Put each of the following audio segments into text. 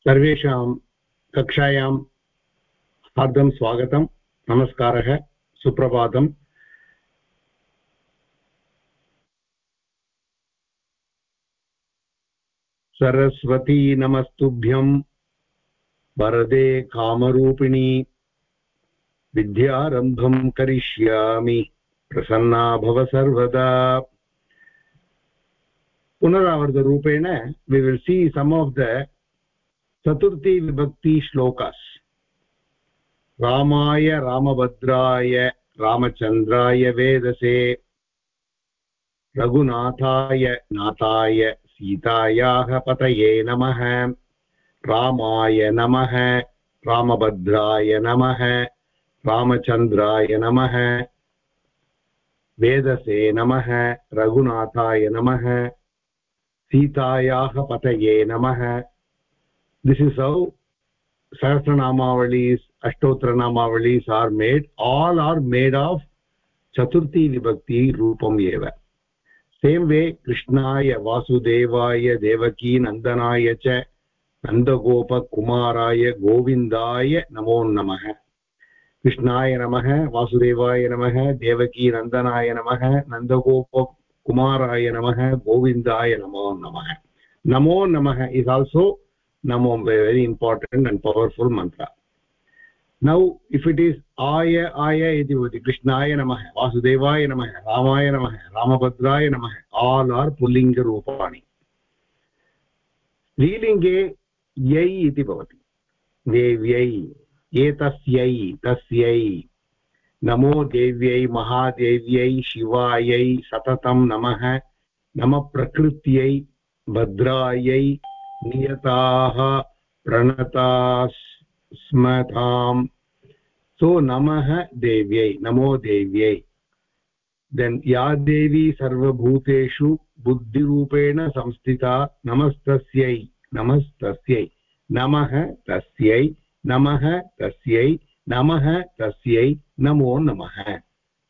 सर्वेषां कक्षायां हार्दं स्वागतं, नमस्कारः सुप्रभातम् सरस्वती नमस्तुभ्यं, वरदे कामरूपिणी, विद्यारम्भं करिष्यामि, प्रसन्ना भव सर्वदा। पुनरावर्तरूपेण वि विल् सी सम् आफ् द चतुर्थी विभक्ति श्लोकास्। रामाय, रामभद्राय रामचन्द्राय वेदसे, रघुनाथाय, नाथाय सीतायाः पतये नमः, रामाय नमः, रामभद्राय नमः रामचन्द्राय नमः, वेदसे नमः, रघुनाथाय नमः सीतायाः पतये नमः। दिस् इस् हौ सहस्रनामावलीस् अष्टोत्तरनामावलीस् are made all are made of चतुर्थी विभक्ति रूपम् एव सेम् वे कृष्णाय वासुदेवाय देवकी नन्दनाय च नन्दगोपकुमाराय गोविन्दाय नमो नमः कृष्णाय नमः वासुदेवाय नमः देवकी नन्दनाय नमः नन्दगोपकुमाराय नमः गोविन्दाय नमो नमः नमो नमः is also very important and powerful mantra now if it is aya aya iti bhavati krishnaya namah vasudevaya namah ramaya namah ramabhadraya namah all are pullinga rupani स्त्रीलिङ्गे यै इति भवति देव्यै एतस्यै तस्यै नमो देव्यै, महादेव्यै, शिवायै, सततं नमः। नमः प्रकृत्यै, भद्रायै, नियताः, प्रणतास्मताम्। सो नमः देव्यै, नमो देव्यै। देन् या देवी सर्वभूतेषु बुद्धिरूपेण संस्थिता, नमस्तस्यै नमस्तस्यै, नमः तस्यै नमः तस्यै नमः तस्यै। नमो नमः।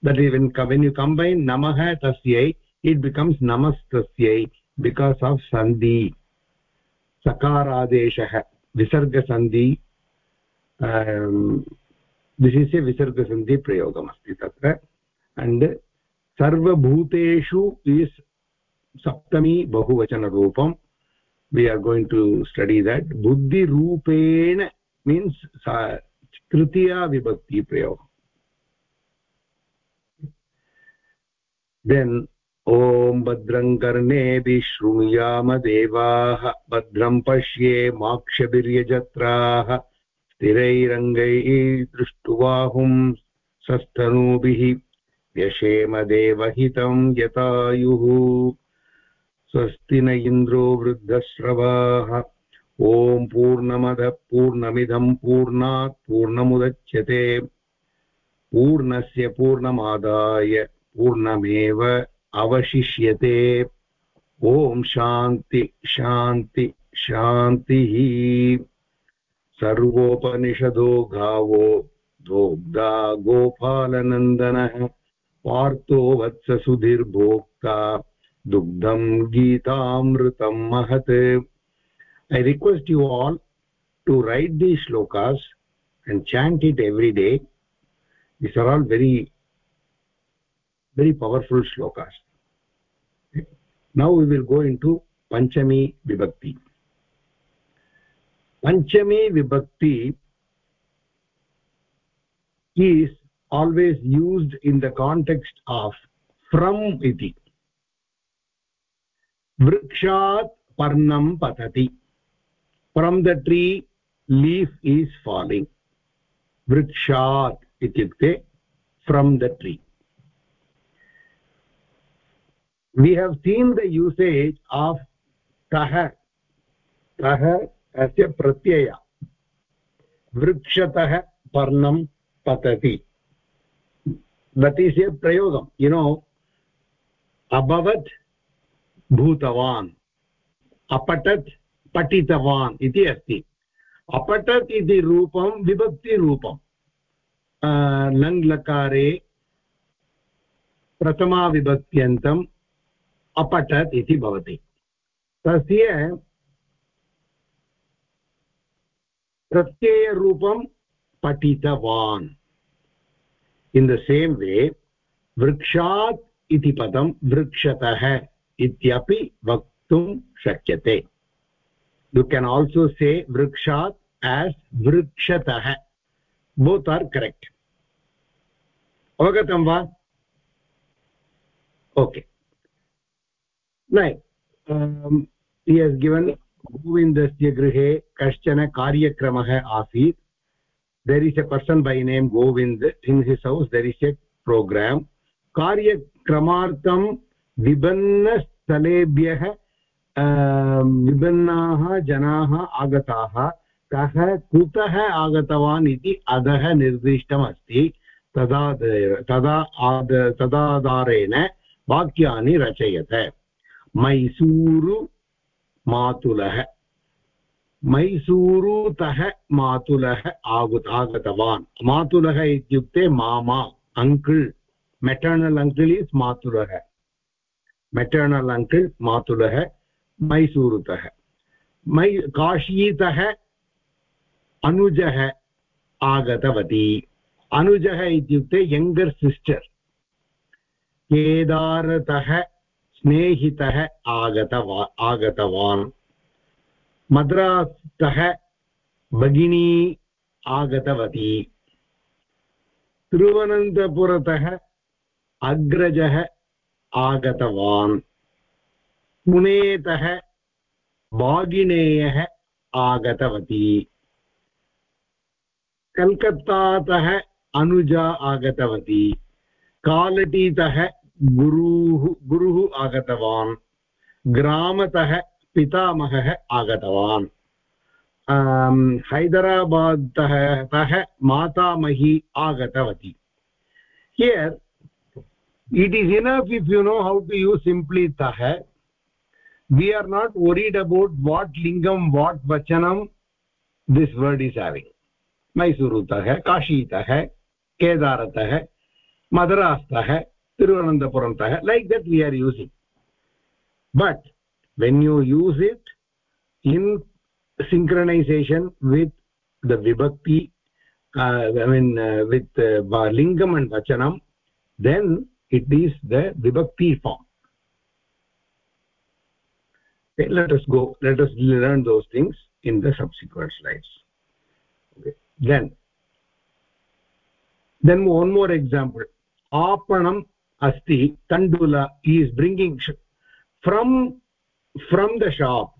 That is when, you combine namah tasyai it becomes namastasya because of sandhi. सकारादेशः विसर्गसन्धि विशिष्य विसर्गसन्धि प्रयोगमस्ति तत्र अण्ड् सर्वभूतेषु इस् सप्तमी बहुवचनरूपं we are going to study that बुद्धिरूपेण means तृतीया विभक्ति प्रयोगम् देन् ॐ भद्रं कर्णेभिः शृणुयाम देवाः, भद्रं पश्ये माक्षभिर्यजत्राः, स्थिरैरङ्गैः दृष्टुवाहुं सस्तनूभिः, व्यशेम देवहितं यतायुः, स्वस्ति न इन्द्रो वृद्धश्रवाः। ॐ पूर्णमदः, पूर्णमिदं पूर्णात् पूर्णमुदच्यते। पूर्णस्य पूर्णमादाय। पूर्णमेव अवशिष्यते। ॐ शान्ति शान्ति, शान्तिः। सर्वोपनिषदो गावो दोग्धा गोपालनन्दनः। पार्थो वत्ससुधिर्भोक्ता दुग्धं गीतामृतं महत्। I request you all to write these shlokas and chant it every day. These are all very very powerful shlokas now we will go into panchami vibhakti panchami vibhakti is always used in the context of from iti vrikshat parnam patati from the tree leaf is falling vrikshat ityukte from the tree we have seen the usage of kah kah asya pratyaya vrikshatah parnam patati that is a prayogam you know abhavat bhutavan apatat patitavan iti asti apatat iti रूपं विभक्तिरूपं लङ् लकारे प्रथमा विभक्त्यन्तं अपठत् इति भवति। तस्य प्रत्ययरूपं पठितवान्। In the same way वृक्षात् इति पदं वृक्षतः इत्यपि वक्तुं शक्यते। यु केन् आल्सो से वृक्षात् एस् वृक्षतः। बोत् आर् करेक्ट् अवगतं वा? ओके गिवन् गोविन्दस्य गृहे कश्चन कार्यक्रमः आसीत् there is a person by name Govinda in his house there is a programme कार्यक्रमार्थं विभिन्नस्थलेभ्यः विभिन्नाः जनाः आगताः कः कुतः आगतवान् इति अधः निर्दिष्टमस्ति तदा तदा तदाधारेण वाक्यानि रचयत मैसूरु मातुलः। मैसूरुतः मातुलः आगुत् आगतवान्। मातुलः इत्युक्ते मामा अङ्कल् मेटर्नल् अङ्कल् इस् मातुलः। मेटर्नल् अङ्कल् मातुलः मैसूरुतः मै काशीतः अनुजः आगतवती। अनुजः इत्युक्ते यङ्गर् सिस्टर् केदारतः स्नेहितः आगतवा, आगतवान्। मद्रास्तः भगिनी आगतवती। तिरुवनन्तपुरतः अग्रजः आगतवान्। पुणेतः भागिनेयः आगतवती। कल्कत्तातः अनुजा आगतवती। कालटीतः गुरुः गुरुः आगतवान्। ग्रामतः पितामहः आगतवान्। हैदराबादतः तः मातामही आगतवती। It is is enough if you know how to use simply तः। We are not worried about what लिङ्गं वाट् वचनं दिस् वर्ड इज़ हेविङ्ग् मैसूरुतः काशीतः केदारतः मद्रास्तः tiruvananthapuram tah like that we are using. But when you use it in synchronization with the vibhakti uh, i mean uh, with uh, lingam and vachanam then it is the vibhakti form. Okay, let us go let us learn those things in the subsequent slides. Okay. then. Then one more example. Apanam asti tandula he is bringing from from the shop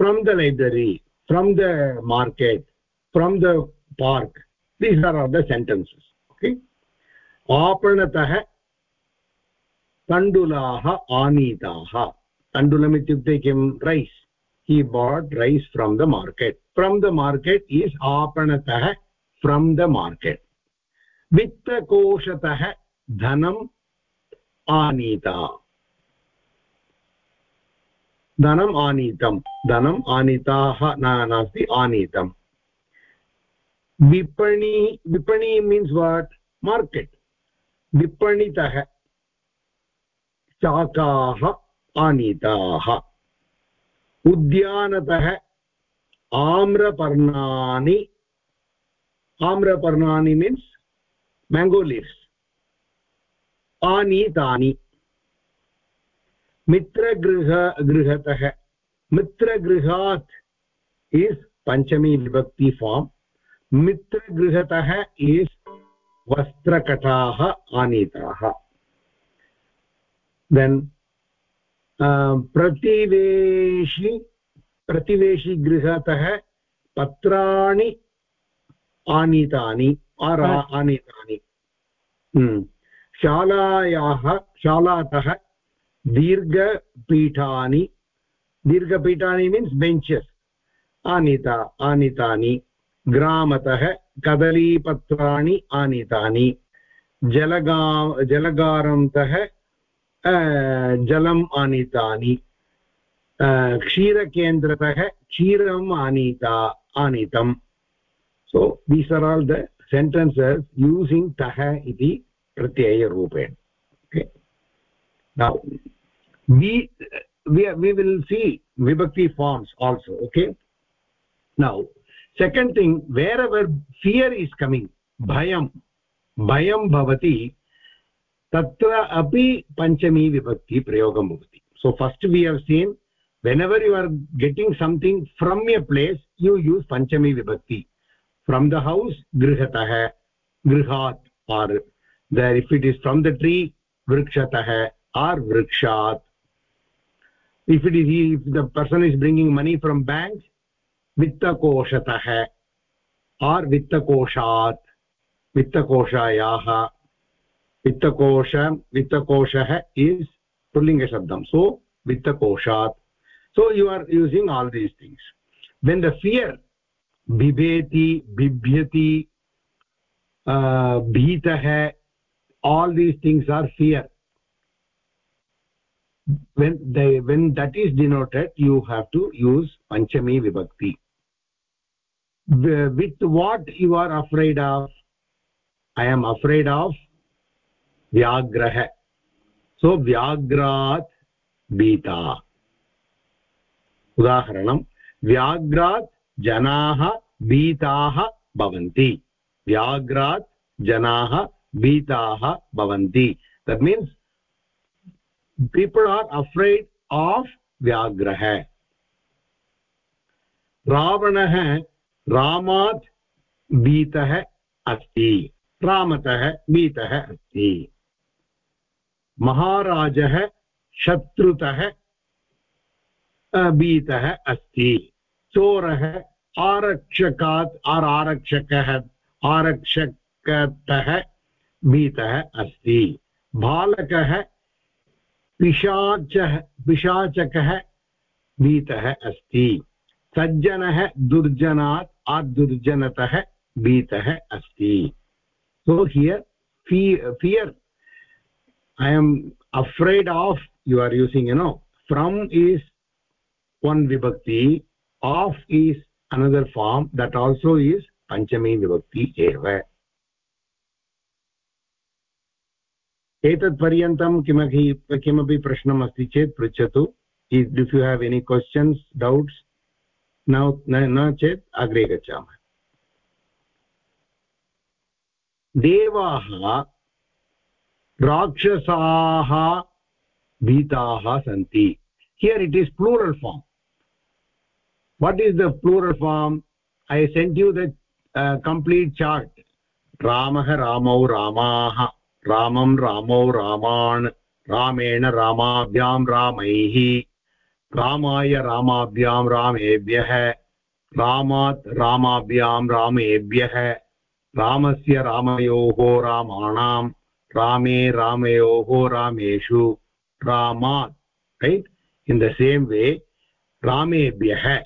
from the library from the market from the park these are all the sentences okay aapanatah तण्डुलाः आनीताः तण्डुलम् इत्युक्ते किं rice हि bought rice from the market from the market is आपणतः from the market वित्तकोशतः धनम् आनीता। धनम् आनीतं धनम् आनीताः नास्ति, आनीतम्। विपणि विपणि मीन्स् वाट् मार्केट् विपणितः। शाकाः आनीताः। उद्यानतः आम्रपर्णानि। आम्रपर्णानि मीन्स् मेङ्गो लीव्स् आनीतानि मित्रगृह गृहतः। मित्रगृहात् इस् पञ्चमी विभक्ति फार्म् मित्रगृहतः इस् वस्त्रकटाः आनीताः। देन् प्रतिवेशि प्रतिवेशिगृहतः पत्राणि आनीतानि आर आनीतानि। शालायाः शालातः दीर्घपीठानि दीर्घपीठानि मीन्स् बेञ्चस् आनीता, आनीतानि, ग्रामतः कदलीपत्राणि आनीतानि, जलगा जलगारन्तः जलम् आनीतानि क्षीरकेन्द्रतः क्षीरम् आनीता, आनीतम्. So these are all the sentences using तः इति प्रत्ययरूपेण नौ विल् सी विभक्ति forms also okay now second thing where our fear is coming भयं भयं भवति तत्र अपि पञ्चमी विभक्ति प्रयोगं भवति so first we have seen whenever you are getting something from a place you use पञ्चमी विभक्ति फ्रम् द हौस् गृहतः गृहात् are there if it is from the tree vrikshatah or vrikshat if it is if the person is bringing money from bank vittakoshatah or vittakoshat vittakoshayaah vittakosha vittakoshah is pullinga shabdam so vittakoshat so you are using all these things when the fear bibeti bibhyati uh, bhitah all these things are fear when they when that is denoted you have to use panchami vibhakti with what you are afraid of i am afraid of vyagrah so vyagrat bita उदाहरणं व्याघ्रात् जनाः भीताः भवन्ति व्याघ्रात् जनाः भीताः भवन्ति। That means people are afraid of vyagrah रावणः रामात् भीतः अस्ति रामतः भीतः अस्ति महाराजः शत्रुतः भीतः अस्ति चोरः आरक्षकात् आर् आरक्षकः आरक्षकतः भीतः अस्ति। बालकः पिशाचः पिशाचकः भीतः अस्ति। सज्जनः दुर्जनात् आदुर्जनतः भीतः अस्ति। So here fear I am afraid of you are using you know from is one vibhakti, of is another form, that also is panchami vibhakti eva. एतत् पर्यन्तं किमपि किमपि प्रश्नम् अस्ति चेत् पृच्छतु if you have any questions doubts न चेत् अग्रे गच्छामः. देवाः राक्षसाः भीताः सन्ति. Here it is plural form what is the plural form? I sent you the uh, complete chart. ramah ramau ramaah ramam ramau raman रामेण रामाभ्यां रामैः। रामाय रामाभ्यां रामेभ्यः, रामात् रामाभ्यां रामेभ्यः। रामस्य रामयोः रामाणां, रामे रामयोः रामेषु। रामात्, right? In the same way, रामेभ्यः।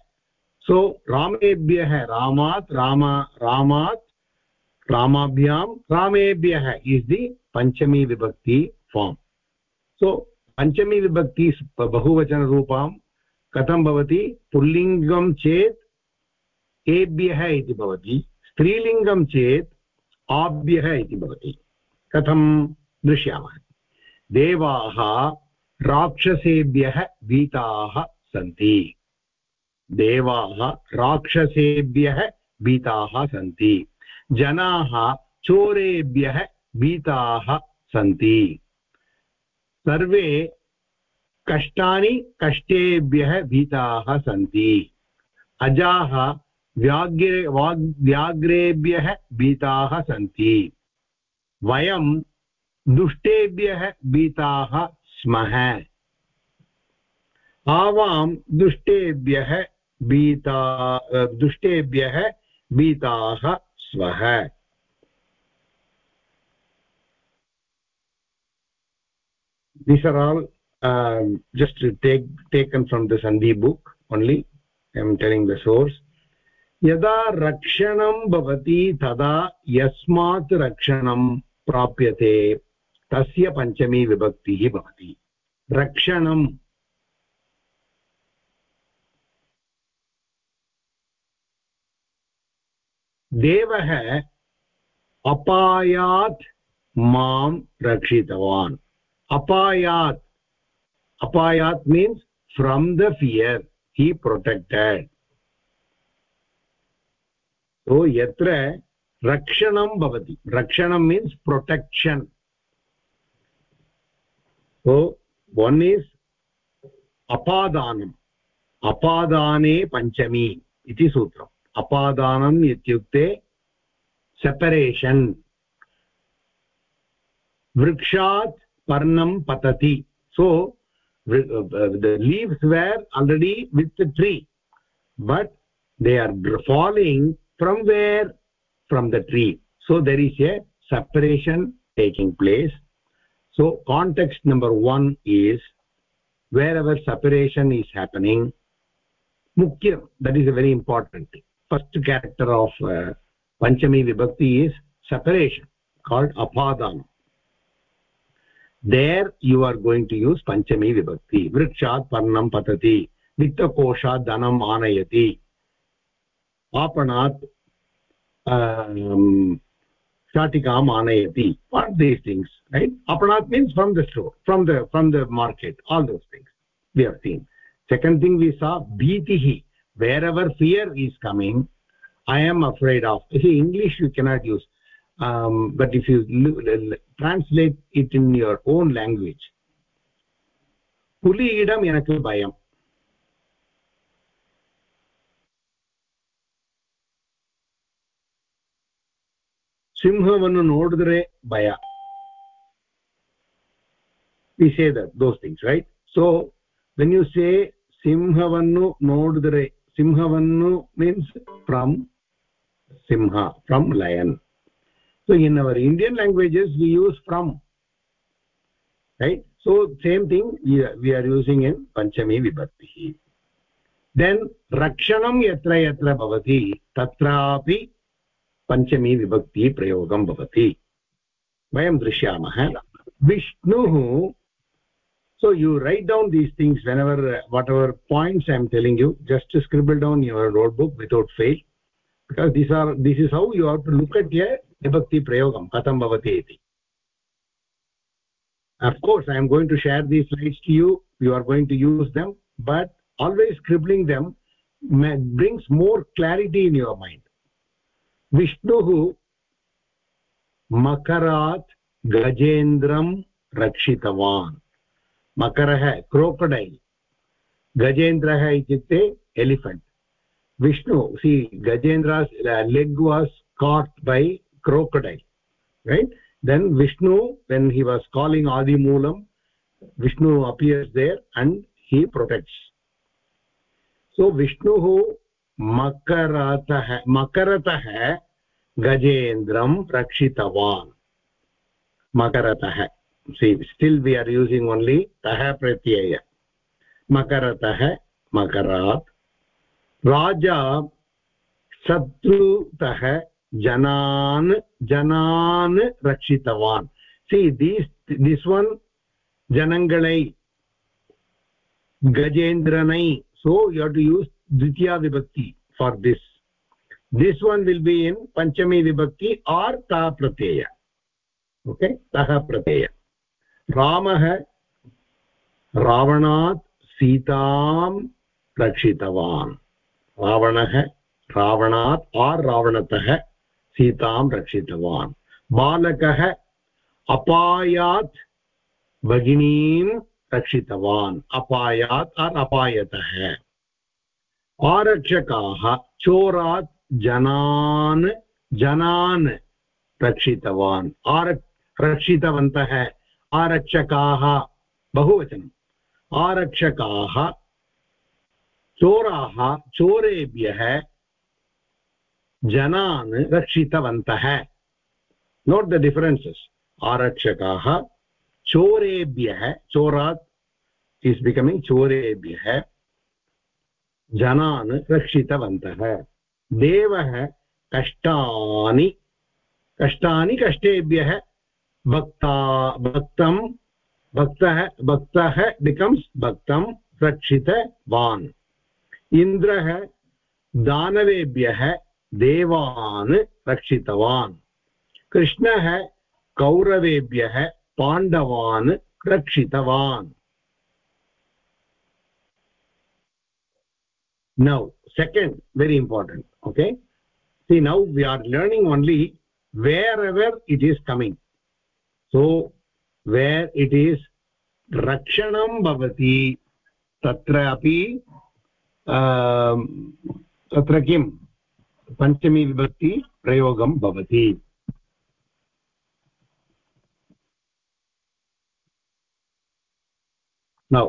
सो रामेभ्यः, रामात्, राम रामाभ्यां रामेभ्यः इस् दि पञ्चमी विभक्ति फार्म् सो पञ्चमी विभक्ति बहुवचनरूपां कथं भवति? पुल्लिङ्गं चेत् एभ्यः इति भवति, स्त्रीलिङ्गं चेत् आभ्यः इति भवति. कथं दृश्यामः? देवाः राक्षसेभ्यः भीताः सन्ति. देवाः राक्षसेभ्यः भीताः सन्ति. जनाः चोरेभ्यः भीताः सन्ति। सर्वे कष्टानि कष्टेभ्यः भीताः सन्ति। अजाः व्याघ्रे व्याघ्रेभ्यः भीताः सन्ति। वयं दुष्टेभ्यः भीताः स्मः। आवां दुष्टेभ्यः भीता, दुष्टेभ्यः भीताः स्मः these are all just take taken from the सन्धि book only I am telling the source यदा रक्षणं भवति तदा यस्मात् रक्षणं प्राप्यते तस्य पञ्चमी विभक्तिः भवति रक्षणं देवः अपायात् माँ रक्षितवान्। अपायात् अपायात् means from the fear he protected so यत्र रक्षणं भवति, रक्षणं means protection so one is अपादानम्, अपादाने पञ्चमी इति सूत्रम्। Apadanam ityukte separation. vrikshat parnam patati so the leaves were already with the tree but they are falling from where? From the tree. So there is a separation taking place. So context number 1 is wherever separation is happening mukhya that is a very important thing first character of uh, panchami vibhakti is separation called apadam there you are going to use panchami vibhakti vrikshat parnam patati vittakoshat dhanam anayati apanat um, shatikam anayati what these things right apanat means from the store from the from the market all those things we have seen second thing we saw bhitihi wherever fear is coming i am afraid of see english you cannot use um, but if you translate it in your own language புலியிடம் எனக்கு பயம் ಸಿಂಹವನ್ನು ನೋಡಿದ್ರೆ ಭಯ we say that those things right so when you say simhavannu nodidre simhavannu means from simha from lion so in our indian languages we use from right so same thing we are, we are using in panchami vibhakti then rakshanam yatra yatra bhavati tatrapi पञ्चमी विभक्ति प्रयोगं भवति वयं दृश्यामः विष्णुः so you write down these things whenever uh, whatever points i'm telling you. Just scribble down your notebook without fail. Because these are this is how you have to look at a vibhakti prayogam katam bhavati iti. Of course i am going to share these slides to you. You are going to use them. But always scribbling them brings more clarity in your mind. Vishnuhu makarat gajendram rakshitavan. मकरः क्रोकडैल्, गजेन्द्रः इत्युक्ते elephant. Vishnu सि Gajendra leg was caught by crocodile right then Vishnu when he was calling आदिमूलं Vishnu appears there and he protects so विष्णुः मकरतः मकरतः गजेन्द्रं रक्षितवान् मकरतः still we are using only तः प्रत्यय मकरतः मकरात् राजा शत्रुतः जनान् जनान् रक्षितवान् सि दिस् दिस् वन् जनङ्गलै गजेन्द्रनै so you have to use dvitiya vibhakti for this this one will be in panchami vibhakti or ta pratyaya okay tah pratyaya ramah रावणात् सीतां रक्षितवान्। रावणः, रावणात् आर् रावणतः सीतां रक्षितवान्। बालकः अपायात् भगिनीं रक्षितवान्। अपायात् आर् अपायतः। आरक्षकाः चोरात् जनान् जनान् रक्षितवान्। आर रक्षितवन्तः। आरक्षकाः, बहुवचनम्। आरक्षकाः, चोराः, चोरेभ्यः जनान् रक्षितवन्तः। नोट् द डिफरेन्सस् आरक्षकाः, चोरेभ्यः, चोरात् इस् बिकमिङ्ग् चोरेभ्यः जनान् रक्षितवन्तः। देवः कष्टानि कष्टानि कष्टेभ्यः भक्ता भक्तं, भक्तः भक्तः बिकम्स् भक्तं रक्षितवान् इन्द्रः, दानवेभ्यः देवान् रक्षितवान्। कृष्णः, कौरवेभ्यः पाण्डवान् रक्षितवान्। Now second very important okay see now we are learning only wherever it is coming so where it is रक्षणं भवति तत्र अपि तत्र किं पञ्चमीविभक्तिप्रयोगं भवति नौ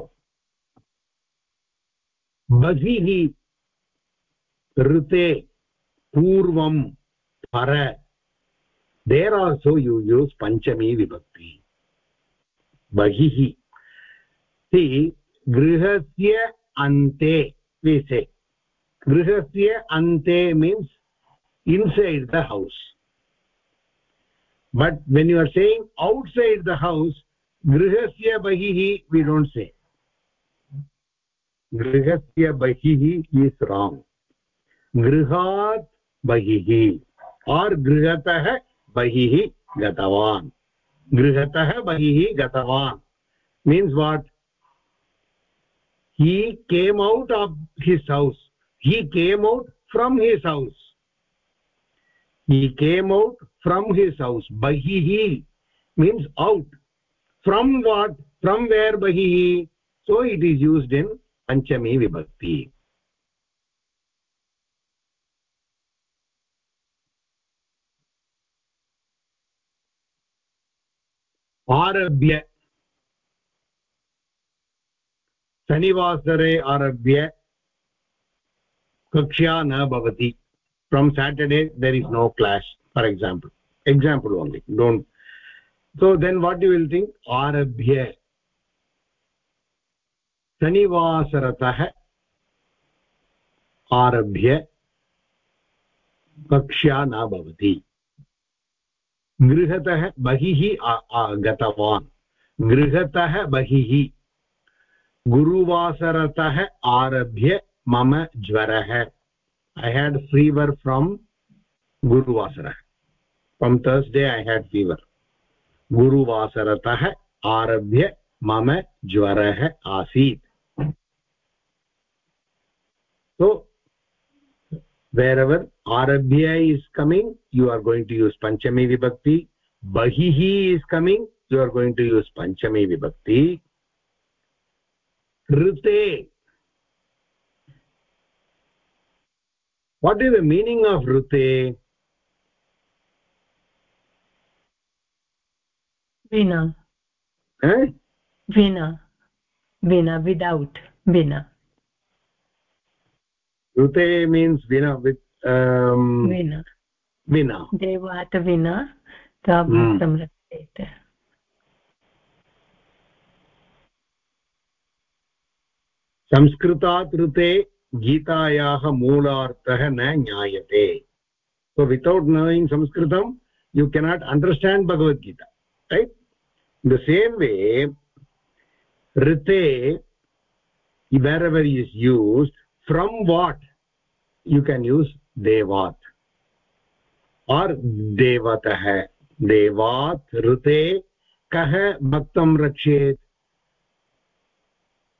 बहिः ऋते पूर्वं पर देर् आल्सो यु यूस् पञ्चमी विभक्ति बहिः सि गृहस्य अन्ते विसे गृहस्य अन्ते means inside the house but when you are saying outside the house grihasya bahihi we don't say grihasya bahihi is wrong grihat bahihi or grihatah bahihi gatavan grihatah bahihi gatavan means what he came out of his house he came out from his house he came out from his house bahihi means out from what from where bahihi so it is used in panchami vibhakti आरभ्य शनिवासरे आरभ्य कक्षा न भवति from Saturday there is no class for example example only don't so then what you will think आरभ्य शनिवासरतः आरभ्य कक्षा न भवति गृहतः बहिः गतवान् गृहतः बहिः। गुरुवासरतः आरभ्य मम ज्वरः। I had fever from गुरुवासरः। From Thursday I had fever गुरुवासरतः आरभ्य मम ज्वरः आसीत्। Wherever arabhya is coming you are going to use panchami vibhakti bahihi is coming you are going to use panchami vibhakti rite what is the meaning of rute vina eh vina vina without vina ऋते means विना with विना देवात् विना ताभ्यां संरक्षेत् संस्कृतात् ऋते गीतायाः मूलार्थः न ज्ञायते सो वितौट् नोयिङ्ग् संस्कृतं you cannot understand Bhagavad Gita right the same way ऋते wherever is used from what you can use devat or devatah devat rite kah bhaktam rakshet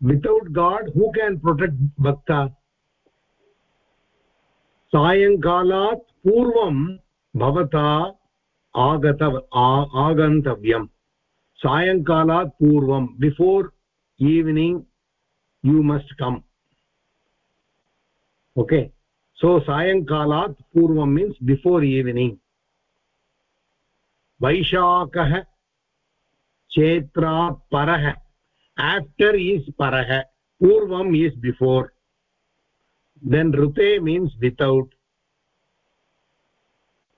without god who can protect bhakta सायङ्कालात् पूर्वं भवता आगत आगन्तव्यं सायङ्कालात् पूर्वं before evening you must come okay so सायङ्कालात् पूर्वं means before evening वैशाखः चेत्रात् परः आफ्टर् ईस् परः. पूर्वम् ईस् बिफोर् देन् ऋते means without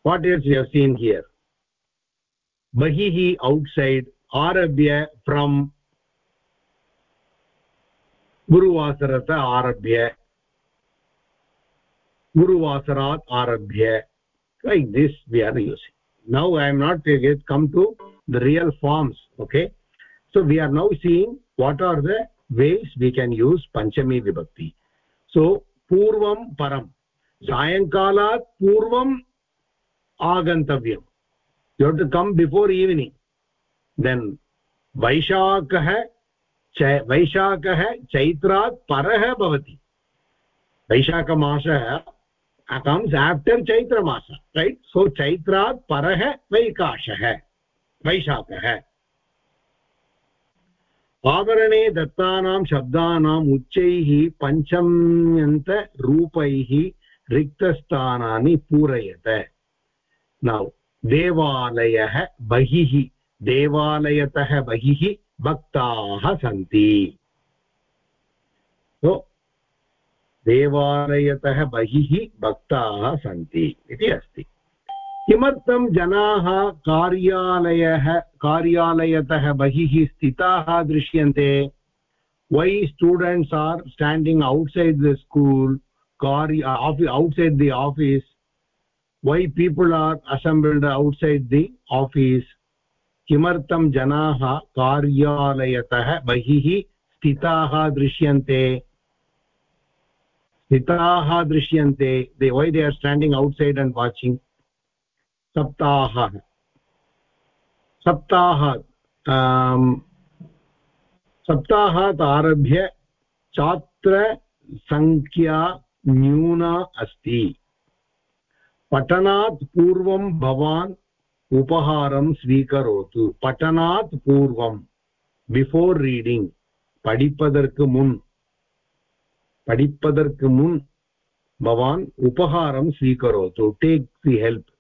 what is you seen here बहिः औट्सैड् आरभ्य फ्रम् गुरुवासरतः आरभ्य. गुरुवासरात् आरभ्य like this we are using now I am not get come to the real forms okay so we are now seeing what are the ways we can use पञ्चमी विभक्ति so पूर्वं परं सायङ्कालात् पूर्वम् आगन्तव्यं you have to come before evening then वैशाखः चै वैशाखः चैत्रात् परः भवति वैशाखमासः comes after चैत्रमासः, right? So, चैत्रात् परः वैकाशः, वैशाखः। आवरणे दत्तानां शब्दानाम् उच्चैः पञ्चम्यन्तरूपैः रिक्तस्थानानि पूरयत। नौ देवालयः बहिः, देवालयतः बहिः भक्ताः सन्ति so, देवालयतः बहिः भक्ताः सन्ति इति अस्ति। किमर्थं जनाः कार्यालयः, कार्यालयतः बहिः स्थिताः दृश्यन्ते? Why students are standing outside the school कार्य आफि outside the office why people are assembled outside the office किमर्थं जनाः कार्यालयतः बहिः स्थिताः दृश्यन्ते? स्थिताः दृश्यन्ते they why they are standing outside and watching सप्ताहः सप्ताह सप्ताहात् आरभ्य छात्रसङ्ख्या न्यूना अस्ति पठनात् पूर्वं भवान् उपहारं स्वीकरोतु पठनात् पूर्वं बिफोर् रीडिङ्ग् படிப்பதற்கு முன் படிப்பதற்கு முன் भवान् उपहारं स्वीकरोतु टेक् दि हेल्प्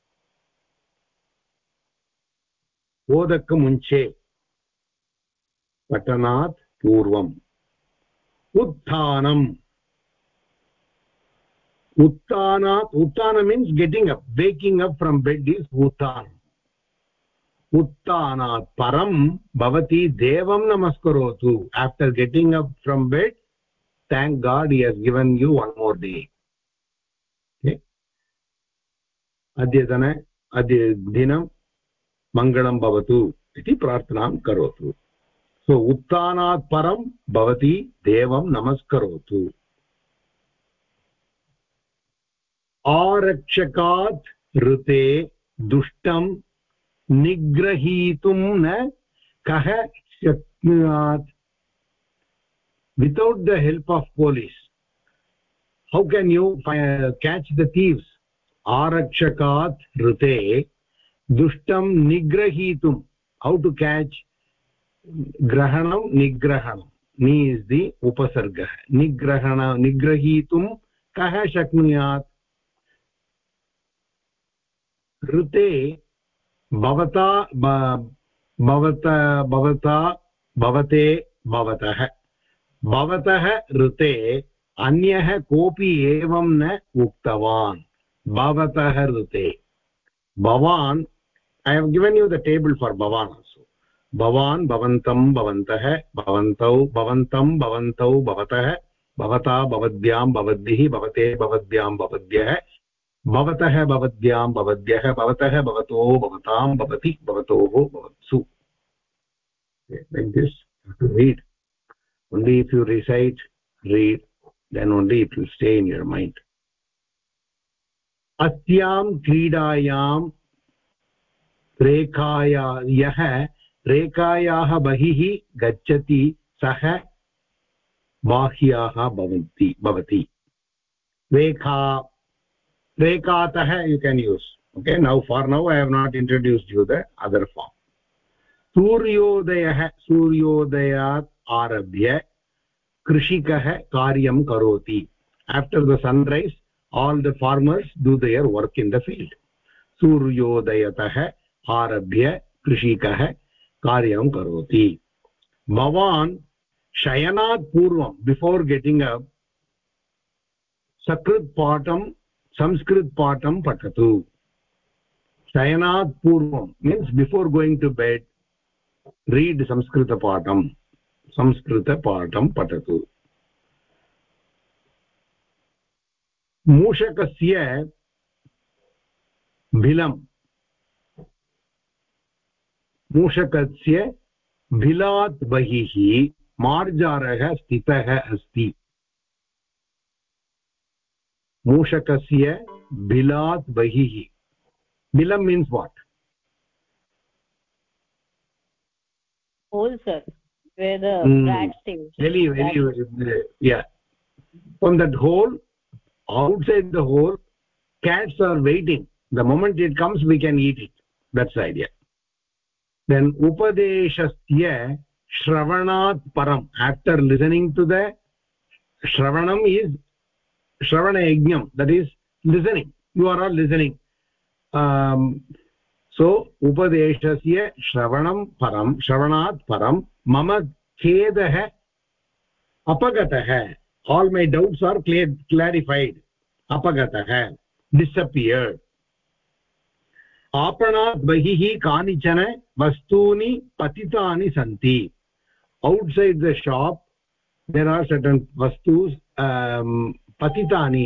ओदक मुञ्चे पठनात् पूर्वम् उत्थानम् उत्थानात् उत्थान means getting up waking up from bed is उत्थानम् उत्थानात् परं भवती देवं नमस्करोतु after getting up from bed thank god he has given you one more day. अद्यतन अद्य दिनं मङ्गलं भवतु इति प्रार्थनां करोतु सो उत्थानात् परं भवती देवं नमस्करोतु आरक्षकात् ऋते दुष्टं निग्रहीतुं न कः शक्नुयात् without the help of police how can you uh, catch the thieves arakshakat rute dushtam nigrahitum how to catch grahanam nigrahanam ni is the upasarga nigrahana nigrahitum kah shaknuyat ऋते भवता भवता भवता भवते भवतः भवतः ऋते अन्यः कोऽपि एवं न उक्तवान्। भवतः ऋते। भवान् I have given you the table for भवान् आल्सो भवान् भवन्तं भवन्तः, भवन्तौ भवन्तं भवन्तौ भवतः, भवता भवद्भ्यां भवद्भिः, भवते भवद्भ्यां भवद्भ्यः भवतः भवद्भ्यां भवद्भ्यः भवतः भवतो भवतां भवति, भवतोः भवत्सु। Like this to read only if you recite read then only it will stay in your mind अस्यां क्रीडायां रेखाया यः रेखायाः बहिः गच्छति सः बाह्याः भवन्ति भवति रेखा रेखातः you can use okay now for now i have not introduced you the other form सूर्योदयः सूर्योदयात् आरभ्य कृषिकः कार्यं करोति. After the sunrise all the farmers do their work in the field सूर्योदयतः आरभ्य कृषिकः कार्यं करोति. भवान् शयनात् पूर्वं बिफोर् गेटिङ्ग् अप् सकृत्पाठं संस्कृतपाठं पठतु. शयनात् पूर्वं means before going to bed read संस्कृतपाठं संस्कृतपाठं पठतु। मूषकस्य भिलं मूषकस्य भिलात् बहिः मार्जारः स्थितः अस्ति। मूषकस्य भिलात् बहिः। बिलं means what hole sir. Where the mm. rat stays very very yeah. From that hole outside the hole cats are waiting. The moment it comes we can eat it. That's the idea. Then upadeshasya shravanat param. After listening to the shravanam is shravana yajnam. That is listening. You are all listening. Um, so उपदेशस्य श्रवणं परं, श्रवणात् परं मम खेदः अपगतः। All my doubts are clay clarified अपगतः। Disappeared आपणात् बहिः कानिचन वस्तूनि पतितानि सन्ति। Outside the shop there are certain वस्तू पतितानि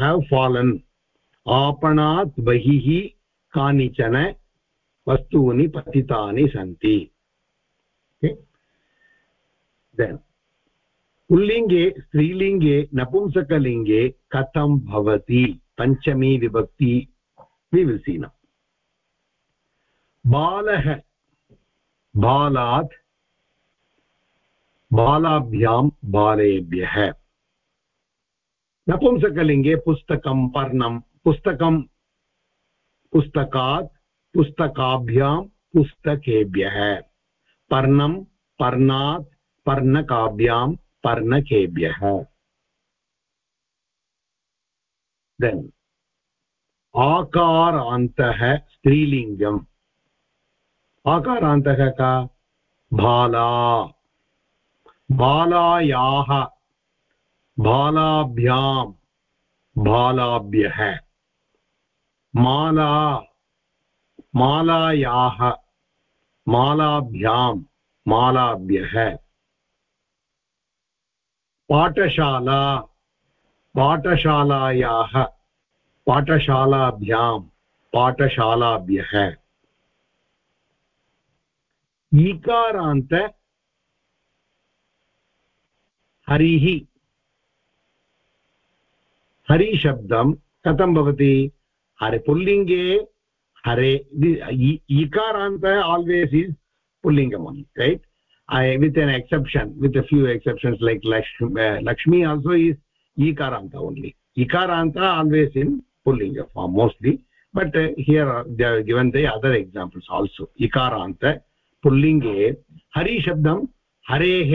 हाव् फालन् आपणात् बहिः कानिचन वस्तूनि पतितानि सन्ति। पुल्लिङ्गे, स्त्रीलिङ्गे, नपुंसकलिङ्गे कथं भवति? पञ्चमी विभक्ति विविसीनम् बालः, बालात्, बालाभ्यां बालेभ्यः। नपुंसकलिङ्गे पुस्तकं, पर्णं, पुस्तकं पुस्तकात् पुस्तकाभ्यां पुस्तकेभ्यः। पर्णं पर्णात् पर्णकाभ्यां पर्णकेभ्यः। देन् आकारान्तः स्त्रीलिङ्गम्। आकारान्तः का? बाला। बालायाः बालाभ्यां बालाभ्यः। माला मालायाः मालाभ्यां मालाभ्यः। पाठशाला पाठशालायाः पाठशालाभ्यां पाठशालाभ्यः। ईकारान्त हरिः। हरिशब्दं कथं भवति? हरे पुलिंगे हरे इकारान्त always pulling only on right with an exception with a few exceptions like Lakshmi Lakshmi also is इकारान्त only इकारान्त always in पुल्लिङ्ग for mostly but here given the other examples also इकारान्त पुल्लिङ्गे हरिशब्दं हरेः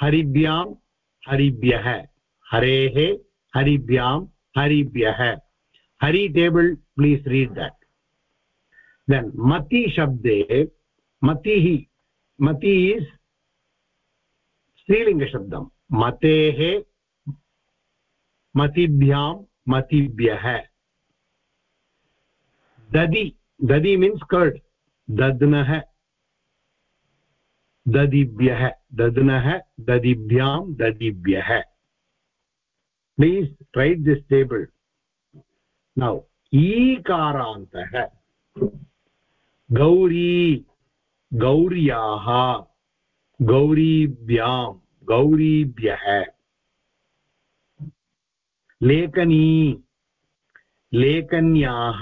हरिभ्याम, हरिभ्यः, हरेः हरिभ्यां हरिभ्यः। Hari table, please read that. Then Mati Shabde, Matihi, मति इस् स्त्रीलिङ्गशब्दं मतेः मतिभ्यां मतिभ्यः ददि ददि मीन्स् कर्ड् दद्नः ददिभ्यः दद्नः ददिभ्यां ददिभ्यः please right this table now ईकारान्तः गौरी गौर्याः गौरीभ्यां गौरीभ्यः लेखनी लेखन्याः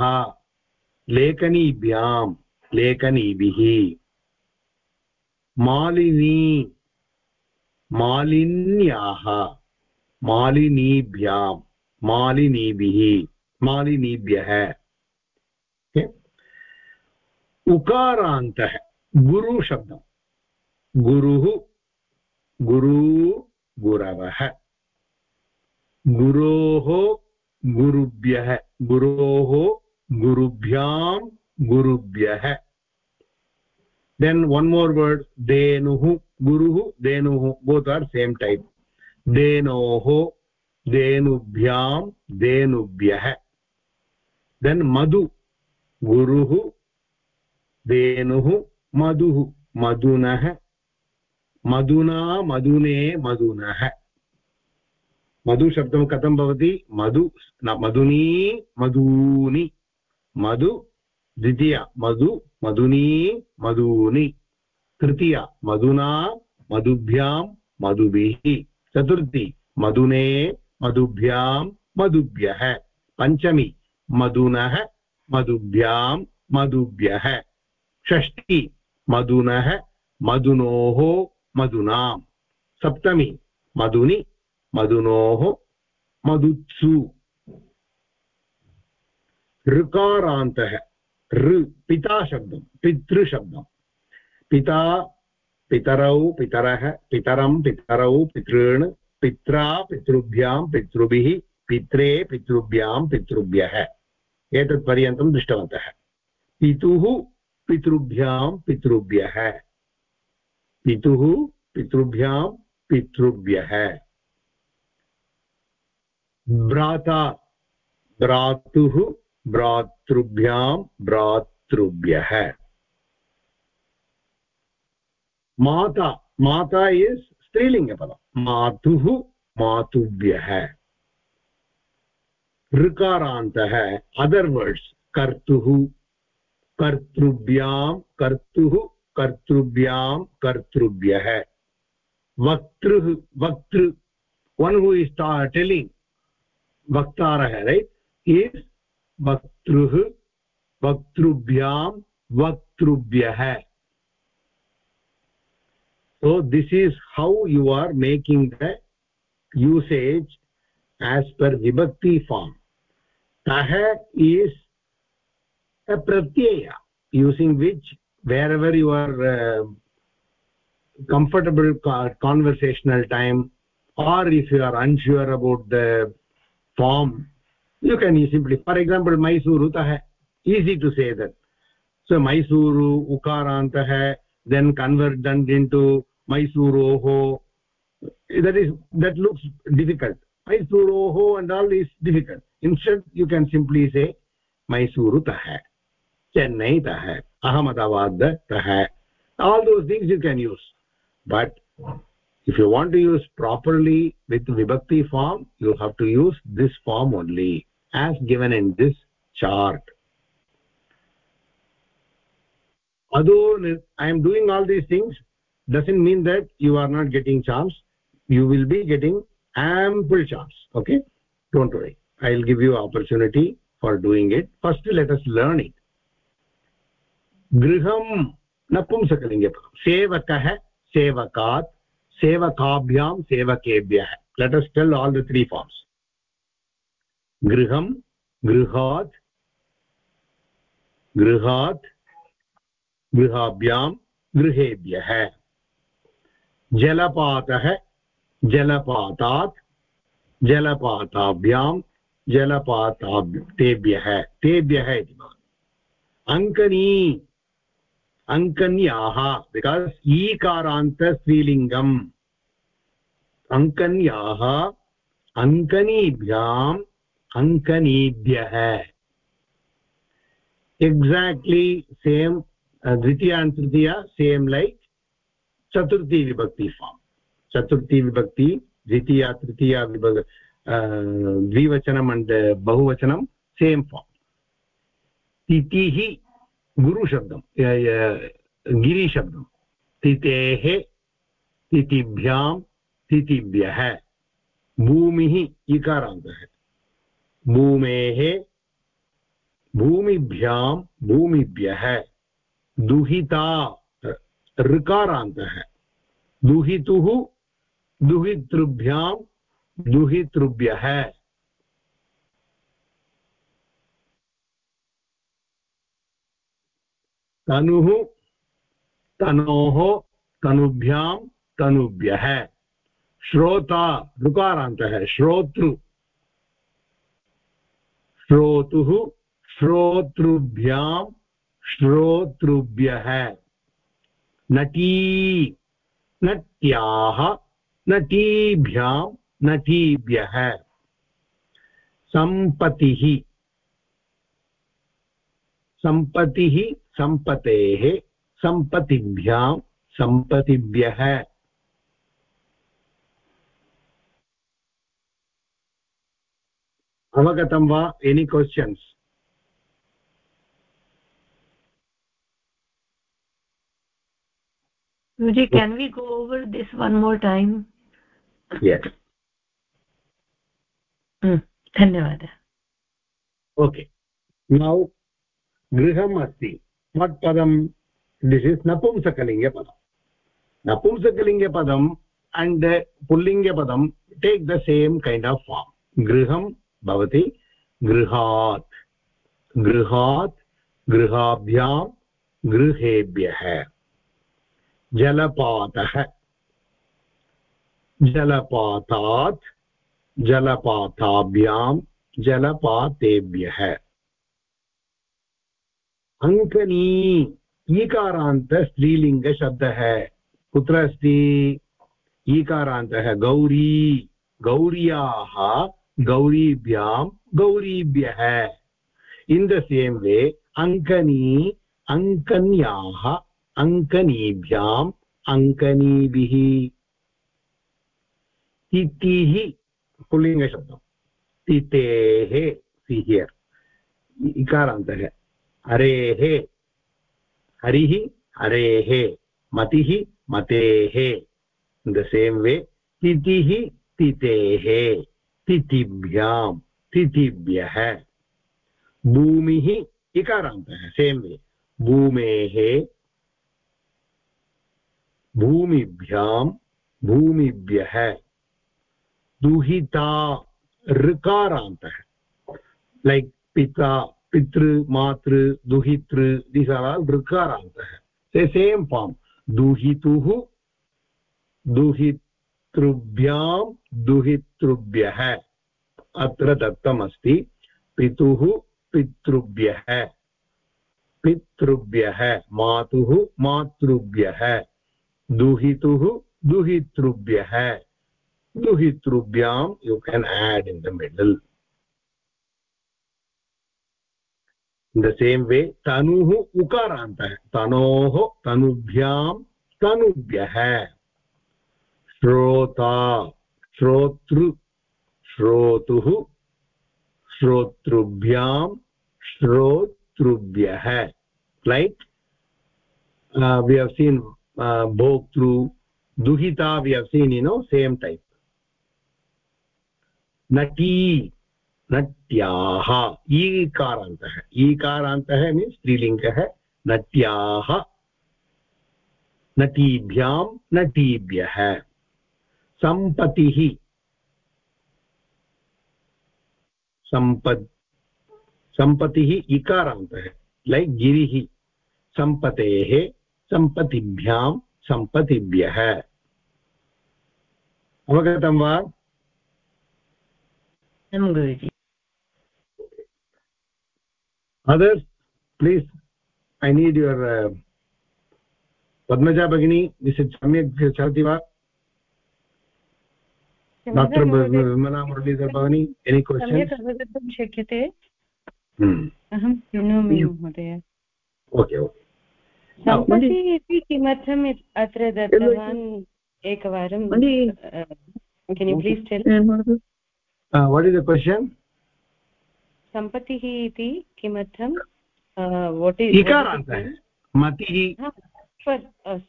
लेखनीभ्यां लेखनीभिः मालिनी मालिन्याः मालिनीभ्यां मालिनीभिः मालिनीभ्यः। उकारान्तः गुरुशब्दं गुरुः, गुरु, गुरवः। गुरोः, गुरुभ्यः। गुरोः, गुरुभ्यां, गुरुभ्यः। देन् वन् मोर् वर्ड् धेनुः, गुरुः, धेनुः बोत् आर् सेम् टैप् धेनोः, धेनुभ्यां, धेनुभ्यः। देन् मधु गुरुः धेनुः मधुः मधुनः मधुना मधुने मधुनः मधुशब्दं कथं भवति मधु मधुनी मधूनि मधु द्वितीया मधु मधुनी मधूनि तृतीया मधुना मधुभ्यां मधुभिः चतुर्थी मधुने मधुभ्यां मधुभ्यः पञ्चमी मधुनः मधुभ्यां मधुभ्यः। षष्ठी, मधुनः मधुनोः मधुनां। सप्तमी, मधुनि, मधुनोः मधुत्सु। ऋकारान्तः, ऋ, पिता शब्दं पितृशब्दं पिता, पितरौ, पितरः, पितरं, पितरौ, पितॄन्, पित्रा, पितृभ्यां, पितृभिः, पित्रे, पितृभ्यां, पितृभ्यः। एतत् पर्यन्तं दृष्टवन्तः। पितुः पितृभ्यां पितृभ्यः। पितुः पितृभ्यां पितृभ्यः। भ्राता भ्रातुः भ्रातृभ्यां भ्रातृभ्यः। माता माता इस् स्त्रीलिङ्गपदं। मातुः मातुभ्यः। ऋकारान्तः अदर् वर्ड्स् कर्तुः, कर्तृभ्यां कर्तुः, कर्तृभ्यां, कर्तृभ्यः। वक्तृः, वक्तृ वन् हु इस् टेलिङ्ग् वक्तारः रैट् इस् वक्तृः, वक्तृभ्यां, वक्तृभ्यः। So this is how you are making the usage as per विभक्ति form tah is a pratyaya using which wherever you are uh, comfortable conversational time or if you are unsure about the form you can simply for example mysuru tah easy to say that so mysuru ukarantah then convert them into mysuroho that is that looks difficult mysuroho and all is difficult instead you can simply say tah ahmedabad tah all those things you can use. But if you want to use properly with vibhakti form you have to use this form only as given in this chart. Although i am doing all these things doesn't mean that you are not getting chance you will be getting ample chance okay? Don't worry i'll give you opportunity for doing it first let us learn it गृहं नपुंसकलिङ्गपदं सेवकः सेवकात् सेवकाभ्यां सेवकेभ्यः let us tell all the three forms गृहं गृहात् गृहात् गृहाभ्यां गृहेभ्यः जलपातः जलपातात् जलपाताभ्यां जलपाताभ्येभ्यः तेभ्यः इति अङ्कनी अङ्कन्याः because ईकारान्तस्त्रीलिङ्गम् अङ्कन्याः अङ्कनीभ्याम् अङ्कनीभ्यः एक्साक्ट्लि सेम् uh, द्वितीया तृतीया सेम् लैक् चतुर्थी विभक्ति फार्म् चतुर्थी विभक्ति, द्वितीया, तृतीया विभक्ति। द्विवचनम् अण्ड् बहुवचनं सेम् फार्म् तिथिः गुरुशब्दं गिरिशब्दं तिथेः तिथिभ्यां तिथिभ्यः. भूमिः इकारान्तः. भूमेः भूमिभ्यां भूमिभ्यः. दुहिता ऋकारान्तः. दुहितुः दुहितृभ्यां दुहितृभ्यः तनुः तनोः तनुभ्यां तनुभ्यः। श्रोता ऋकारान्तः श्रोतृ। श्रोतुः श्रोतृभ्यां श्रोतृभ्यः। नटी नट्याः नटीभ्यां नटीभ्यः सम्पतिः। सम्पतिः सम्पतेः। सम्पतिभ्यां सम्पतिभ्यः। अवगतं वा? Any questions Guruji, can we go over this one more time? Yes. धन्यवादः ओके नौ गृहम् अस्ति मत् पदं दिस् इस् नपुंसकलिङ्गपदं नपुंसकलिङ्गपदम् and पुल्लिङ्गपदं take the same kind of form गृहं भवति गृहात् गृहात् गृहाभ्यां गृहेभ्यः जलपातः जलपातात् जलपाताभ्यां जलपातेभ्यः। अङ्कनी ईकारान्त स्त्रीलिङ्गशब्दः कुत्र अस्ति ईकारान्तः गौरी। गौर्याः गौरीभ्यां गौरीभ्यः। इन् द सेम् वे अङ्कनी अङ्कन्याः अङ्कनीभ्याम् अङ्कनीभिः तिथिः पुल्लिङ्गशब्दं तितेः सि हियर् इकारान्तः हरेः हरिः हरेः मतिः मतेः in the same way titihi titehe तिथिभ्यां तिथिभ्यः भूमिः इकारान्तः सेम् वे भूमेः भूमिभ्यां भूमिभ्यः दुहिता ऋकारान्तः लैक् पिता, पितृ, मातृ, दुहितृ दीस् आर् आल् ऋकारान्तः से सेम् फार्म् दुहितुः, दुहितृभ्यां, दुहितृभ्यः। अत्र दत्तमस्ति। पितुः, पितृभ्यः। पितृभ्यः, मातुः, मातृभ्यः। दुहितुः, दुहितृभ्यः। दुहितृभ्यां you can add in the middle in the same way tanuh ukarantah tanoh tanubhyam tanubhyah श्रोता श्रोतृ श्रोतुः श्रोतृभ्यां श्रोतृभ्यः लैक् वि हव् सीन् भोक्तृ दुहिता we have seen you know same type नटी, नट्याः, ईकारान्तः। ईकारान्तः मीन्स् स्त्रीलिङ्गः, नट्याः। नटीभ्यां नटीभ्यः। सम्पतिः। सम्पत्, सम्पतिः इकारान्तः लैक् गिरिः, सम्पतेः, सम्पतिभ्यां, सम्पतिभ्यः। अवगतं वा? Others please I need your Padmaja भगिनी निश्चित् सम्यक् चलति वा डाक्टर् विमला मुरलीधर भगिनी एनि सम्यक् अवगन्तुं शक्यते। अहं शृणोमि महोदय। ओके ओके सम्पति इति किमर्थम् अत्र दत्तवान् एकवारं uh, what is the question? Sampatih iti kimartham uh, what is ikarantah matih astu ah, uh,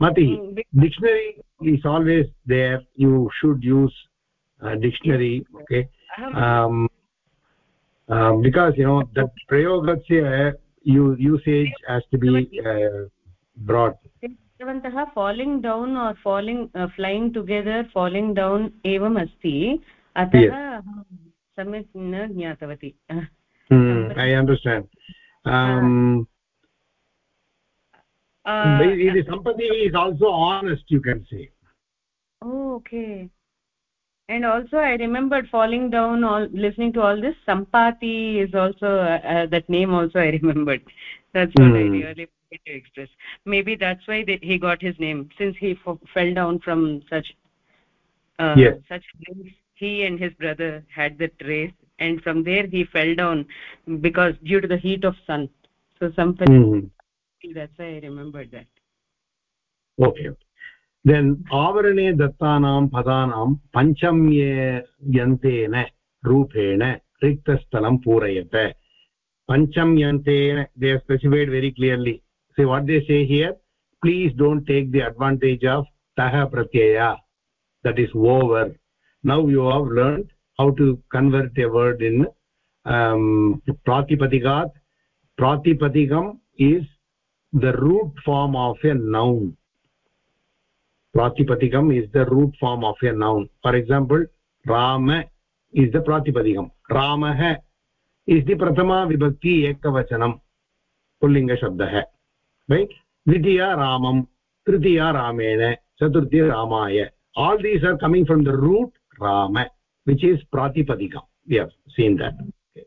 matih mm, dictionary is always there. You should use uh, dictionary okay? Um, uh, because you know that prayogasya uh, usage has to be uh, broad. भवन्तः falling down or falling flying together falling down एवम् अस्ति अतः सम्यक् न ज्ञातवती I understand uh, the sampati is also honest you can say oh okay and also i remembered falling down all listening to all this sampati is also uh, uh, that name also i remembered that's what mm. i hmm. really wanted to express maybe that's why they, he got his name since he fell down from such uh, yes. such things he and his brother had the race and from there he fell down because due to the heat of sun so something. mm. Mm-hmm. that's why i remembered that okay then avarane dattanam padanam panchamye yantena rupena riktasthalam purayate panchamyantena they are specified very clearly clearly say what they say here please don't take the advantage of तः प्रत्यय that is over now you have learn how to convert a word in प्रातिपदिकात् प्रातिपदिकम् is the root form of a noun pratipatikam is the root form of a noun for example ram is the pratipadikam ramah is the prathama vibhakti ekavachanam pullinga shabdah right dvitiya ramam tritiya ramena chaturthi ramaya all these are coming from the root rama which is pratipadikam we have seen that okay.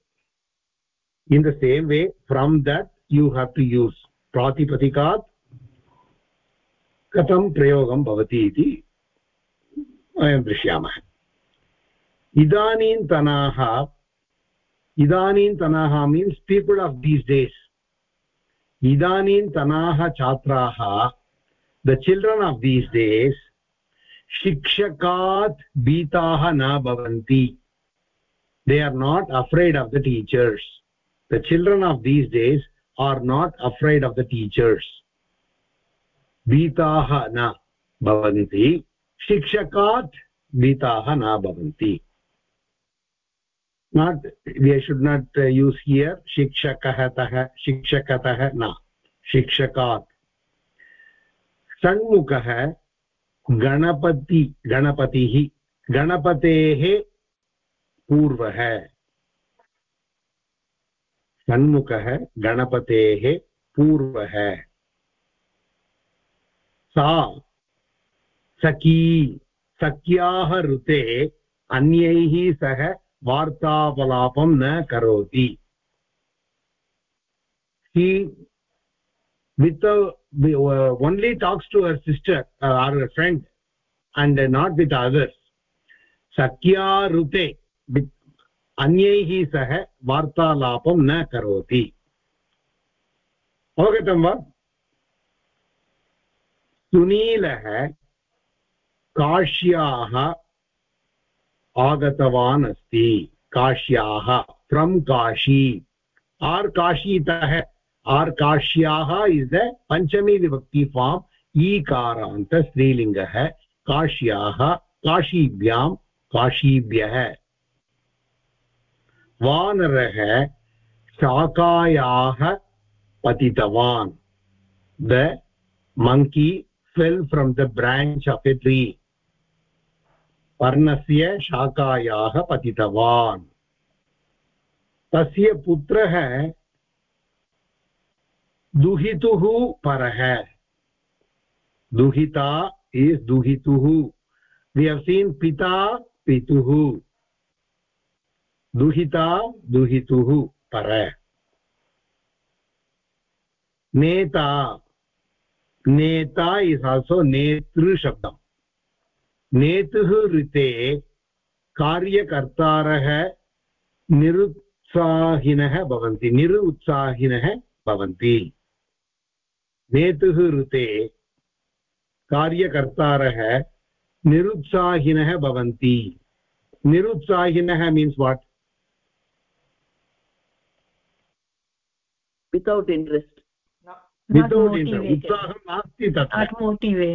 in the same way from that you have to use pratipadikaat कथं प्रयोगं भवति इति वयं दृश्यामः इदानीन्तनाः इदानीन्तनाः means people of these days इदानीन्तनाः छात्राः the children of these days शिक्षकात् भीताः न भवन्ति. They are not afraid of the teachers the children of these days are not afraid of the teachers भीताः न भवन्ति. शिक्षकात् भीताः न भवन्ति. Not we should not uh, use here shikshakah tah shikshakatah na शिक्षकात् षण्मुखः Ganpati गणपतिः गणपतेः पूर्वः षण्मुखः गणपतेः पूर्वः सा सखी सख्याः ऋते अन्यैः सह वार्तापलापं न करोति he with a, uh, only talks to her sister uh, or her friend and uh, not with others sakya rute अन्यैः सह वार्तालापं न करोति अवगतं वा सुनीलः काश्याः आगतवान् अस्ति काश्याः फ्रम् काशी। आर् काशीतः आर् काश्याः इस् द पञ्चमी विभक्ति फार्म् ईकारान्त स्त्रीलिङ्गः काश्याः काशीभ्यां काशीभ्यः। वानरः शाकायाः पतितवान्। The monkey fell from the branch of a tree पर्णस्य शाकायाः पतितवान् तस्य पुत्रः दुहितुः परः दुहिता इस् दुहितुः वि हव् सीन् पिता पितुः दुहिता दुहितुः पर नेता नेता इस् आल्सो नेतृ शब्दम् नेतुः ऋते कार्यकर्तारः निरुत्साहिनः भवन्ति निरु उत्साहिनः भवन्ति। नेतुः ऋते कार्यकर्तारः निरुत्साहिनः भवन्ति। निरुत्साहिनः means what without interest. Without interest उत्साहं नास्ति तत्र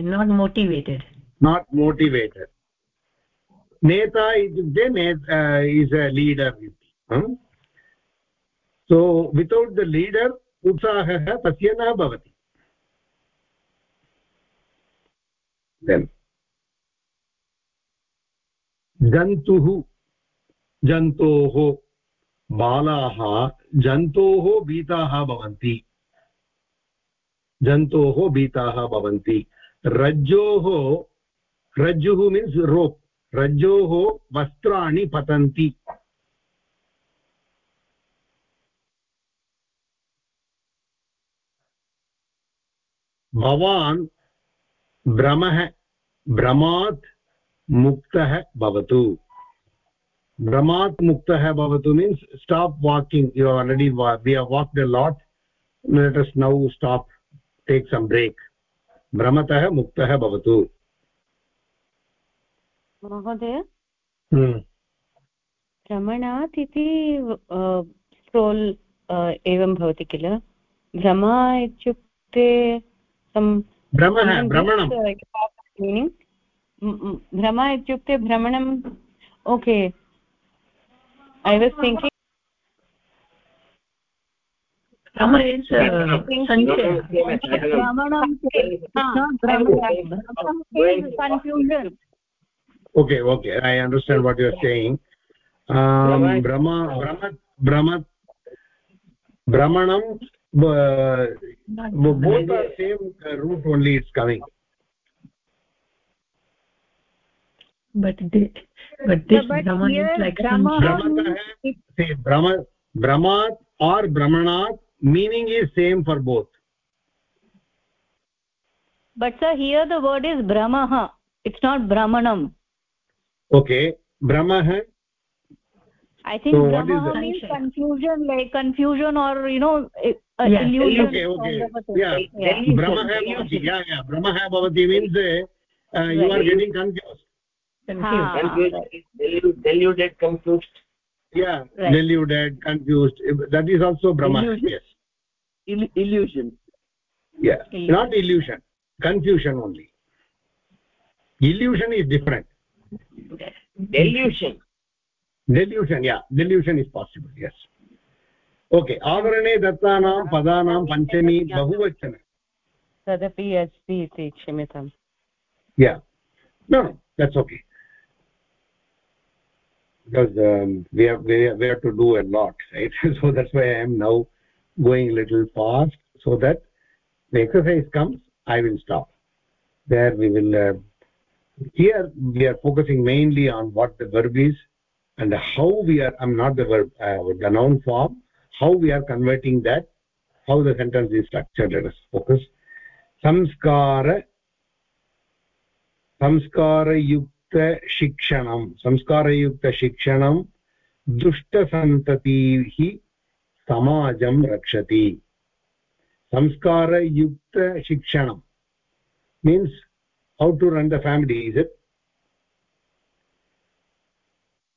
not motivated. Not motivated neta itukte neta is a leader hmm? so without the leader utsahah tasya na bhavati then जन्तुः जन्तोः बालाः जन्तोः भीताः भवन्ति जन्तोः भीताः भवन्ति रज्जोः रज्जुः मीन्स् रोप् रज्जोः वस्त्राणि पतन्ति. भवान् भ्रमः भ्रमात् मुक्तः भवतु. भ्रमात् मुक्तः भवतु means stop walking you already we have walked a lot let us now stop take some break भ्रमतः मुक्तः भवतु. महोदय? हम्म। भ्रमणात् इति स्क्रोल् एवं भवति किल? भ्रमा इत्युक्ते भ्रमः इत्युक्ते भ्रमणम् okay. I was thinking Sanjay. confusion okay okay i understand what you are saying um brahma brahma brahma brahmanam uh, both are same root only it's coming but the, but this but brahman is like Brahma- say brahma brahmat or brahmanat meaning is same for both but sir here the word is brahmah it's not brahmanam okay. Brahmah i think So brahmah means confusion like confusion or you know a- a Yeah. illusion okay. okay kind of a thing. yeah. Yeah. brahmah bhavati. yeah yeah. Brahmah bhavati means uh, you are getting confused. Confused. Confused deluded, deluded confused. Yeah. Right. deluded confused. That is also brahma. Illusion. yes. Ill- illusion. Yeah. Illusion. not illusion. Confusion only. Illusion is different delusion. Delusion yeah. Delusion is possible yes. Okay avarane dattaanam padanam panchami bahuvachana tadapi asti iti kshamitam yeah. No no that's okay. Because um, we have we have, we have to do a lot right? So that's why i am now going a little fast so that the exercise comes i will stop. There we will uh, here we are focusing mainly on what the verb is and how we are i'm not the verb uh, the noun form how we are converting that how the sentence is structured let us focus samskara संस्कारयुक्तशिक्षणं संस्कारयुक्तशिक्षणं दुष्टसन्ततिः समाजं रक्षति संस्कारयुक्तशिक्षणं means how to run the family is it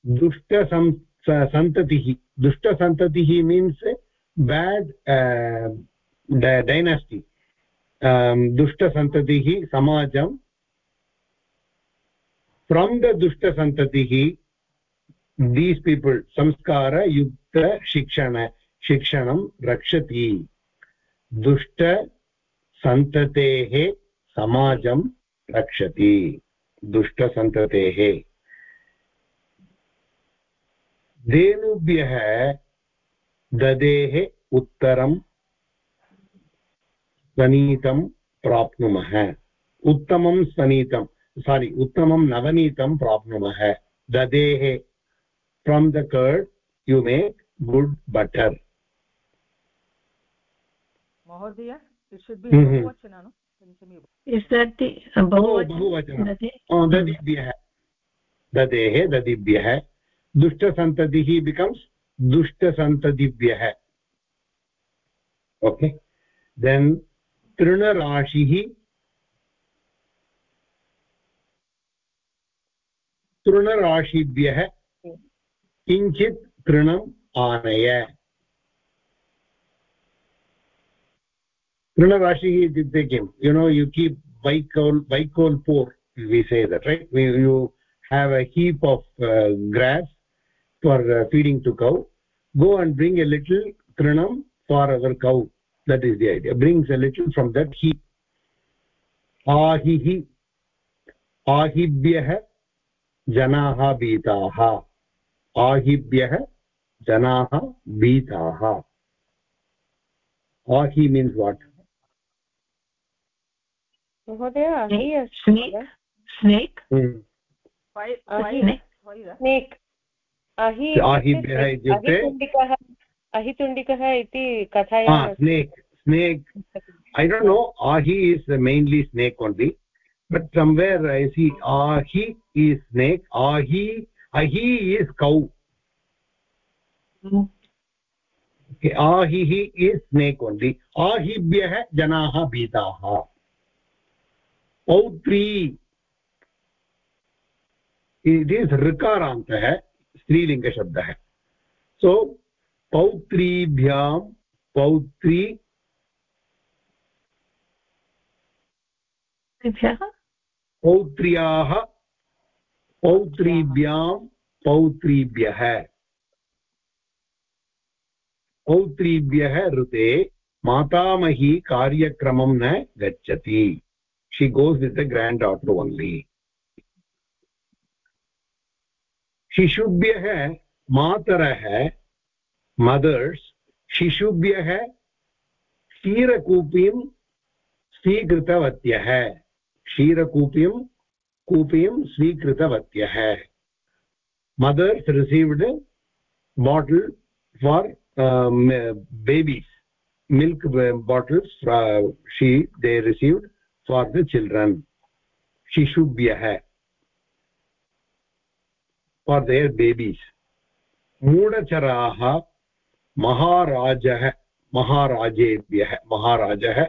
दुष्टसं सन्ततिः दुष्टसन्ततिः means bad dynasty दुष्टसन्ततिः समाजं from the dushta santatihi these people samskara yukta shikshana shikshanam rakshati dushta santatehe dushta santatehe धेनुभ्यः ददेः उत्तरं स्वनीतं प्राप्नुमः। उत्तमं स्वनीतं सारि उत्तमं नवनीतं प्राप्नुमः। ददेः from the curd you make good butter महोदय इट् शुड् बि. बहुवचन ददिभ्यः। ददेः ददिभ्यः। दुष्टसन्ततिः बिकम्स् दुष्टसन्ततिभ्यः। ओके। देन् तृणराशिः तृणराशिभ्यः किञ्चित् तृणम् आनय। तृणराशिः इत्युक्ते किं यु नो यु कीप् बैकोल् बैकोल् पोर् we say that right we, you have a heap of uh, grass for uh, feeding to cow go and bring a little trinam for our cow that is the idea brings a little from that heap ahihi ahibhyah जनाः भीताः आहिभ्यः जनाः भीताः आहि means what महोदय snake snake अहि अहितुण्डिकः अहितुण्डिकः इति कथायां snake snake I don't know आहि is mainly snake only but somewhere I see आहि इ स्नेक् आहि अहि इस् कौ आहिः इस् स्नेक् ओन्लि आहिभ्यः जनाः भीताः pautri it is ऋकारन्तः स्त्रीलिङ्गशब्दः so पौत्रीभ्यां पौत्री। पौत्र्याः पौत्रीभ्यां पौत्रीभ्यः। पौत्रीभ्यः ऋते मातामही कार्यक्रमं न गच्छति। Goes with the granddaughter only शिशुभ्यः मातरः मदर्स् शिशुभ्यः क्षीरकूपीं स्वीकृतवत्यः क्षीरकूपीं कूपीं स्वीकृतवत्यः mothers received for um, babies. Milk bottles uh, she they received. For the children shishubhyah for their babies, मूढचराः महाराजः, महाराजेभ्यः महाराजः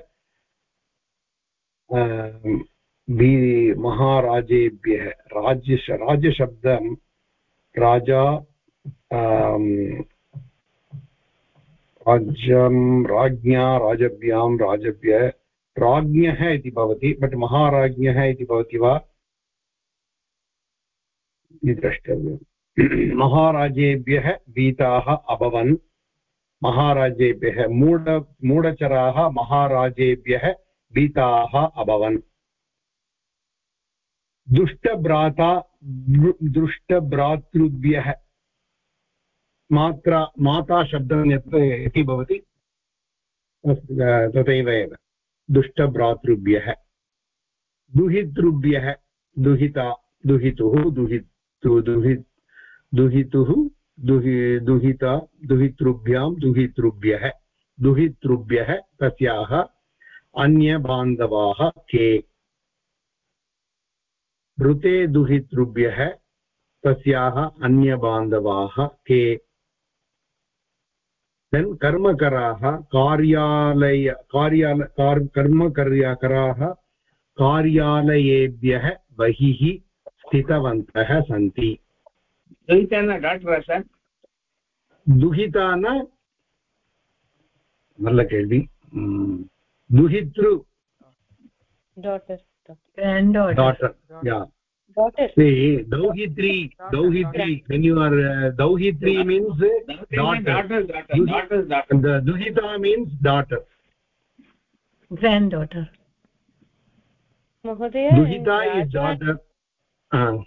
महाराजेभ्यः राज्य राजशब्दं, राजा राज्यं, राज्ञा, राजभ्यां, राजभ्य राज्ञः इति भवति, बट् महाराज्ञः इति भवति वा? इति द्रष्टव्यम्। महाराजेभ्यः भीताः अभवन्। महाराजेभ्यः मूढ, मूढचराः महाराजेभ्यः भीताः अभवन्। दुष्टभ्राता दुष्टभ्रातृभ्यः। मात्रा, माता शब्दं यत् इति भवति। तथैव एव। दुष्टभ्रातृभ्यः। दुहितृभ्यः। दुहिता, दुहितुः, दुहितु दुहि दुहितुः, दुहि, दुहिता, दुहितृभ्यां, दुहितृभ्यः। दुहितृभ्यः तस्याः अन्यबान्धवाः के? ऋते दुहितृभ्यः तस्याः अन्यबान्धवाः के? देन् कर्मकराः कार्यालय कार्याल कर्मकर्यकराः कार्यालयेभ्यः बहिः स्थितवन्तः सन्ति दुहिता न डाक्टर् सर् दुहिता न நல்ல கேள்வி துஹித்ரு daughter granddaughter daughter yeah daughter see dauhitri dauhitri when you are uh, dauhitri means daughter daughter. daughter daughter. Daughter the duhita means daughter. Granddaughter. Mahodaya duhita is daughter. Uh,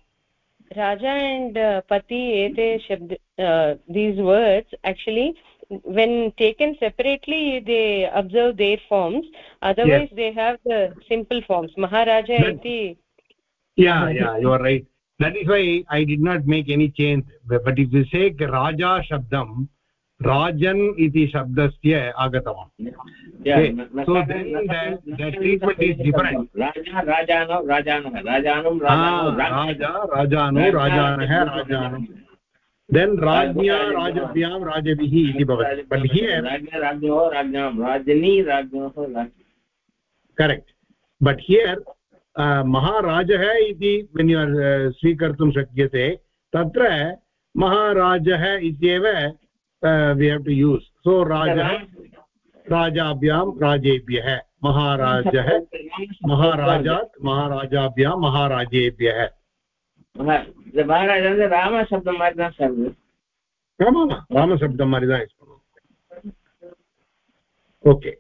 raja and uh, pati ete shabd uh, these words actually when taken separately they observe their forms. Otherwise Yes. they have the simple forms. Maharaja iti yeah yeah you are right that is why i did not make any change but if you say raja shabdam rajan iti shabdasya agatavam Yeah, Okay, so then the- the treatment is different. राजा राजानो राजानः राजानं Ah, raja rajano rajanah rajanam then rajnya rajabhyam rajabhihi iti bhavati but here राज्ञो राज्ञां राज्ञनी राज्ञोः राज्ञ correct but here uh, महाराजः इति स्वीकर्तुं शक्यते। तत्र महाराजः इत्येव we have to use so राजः राजाभ्यां राजेभ्यः। महाराजः महाराजात् महाराजाभ्यां महाराजेभ्यः। रामशब्दं வந்து ओके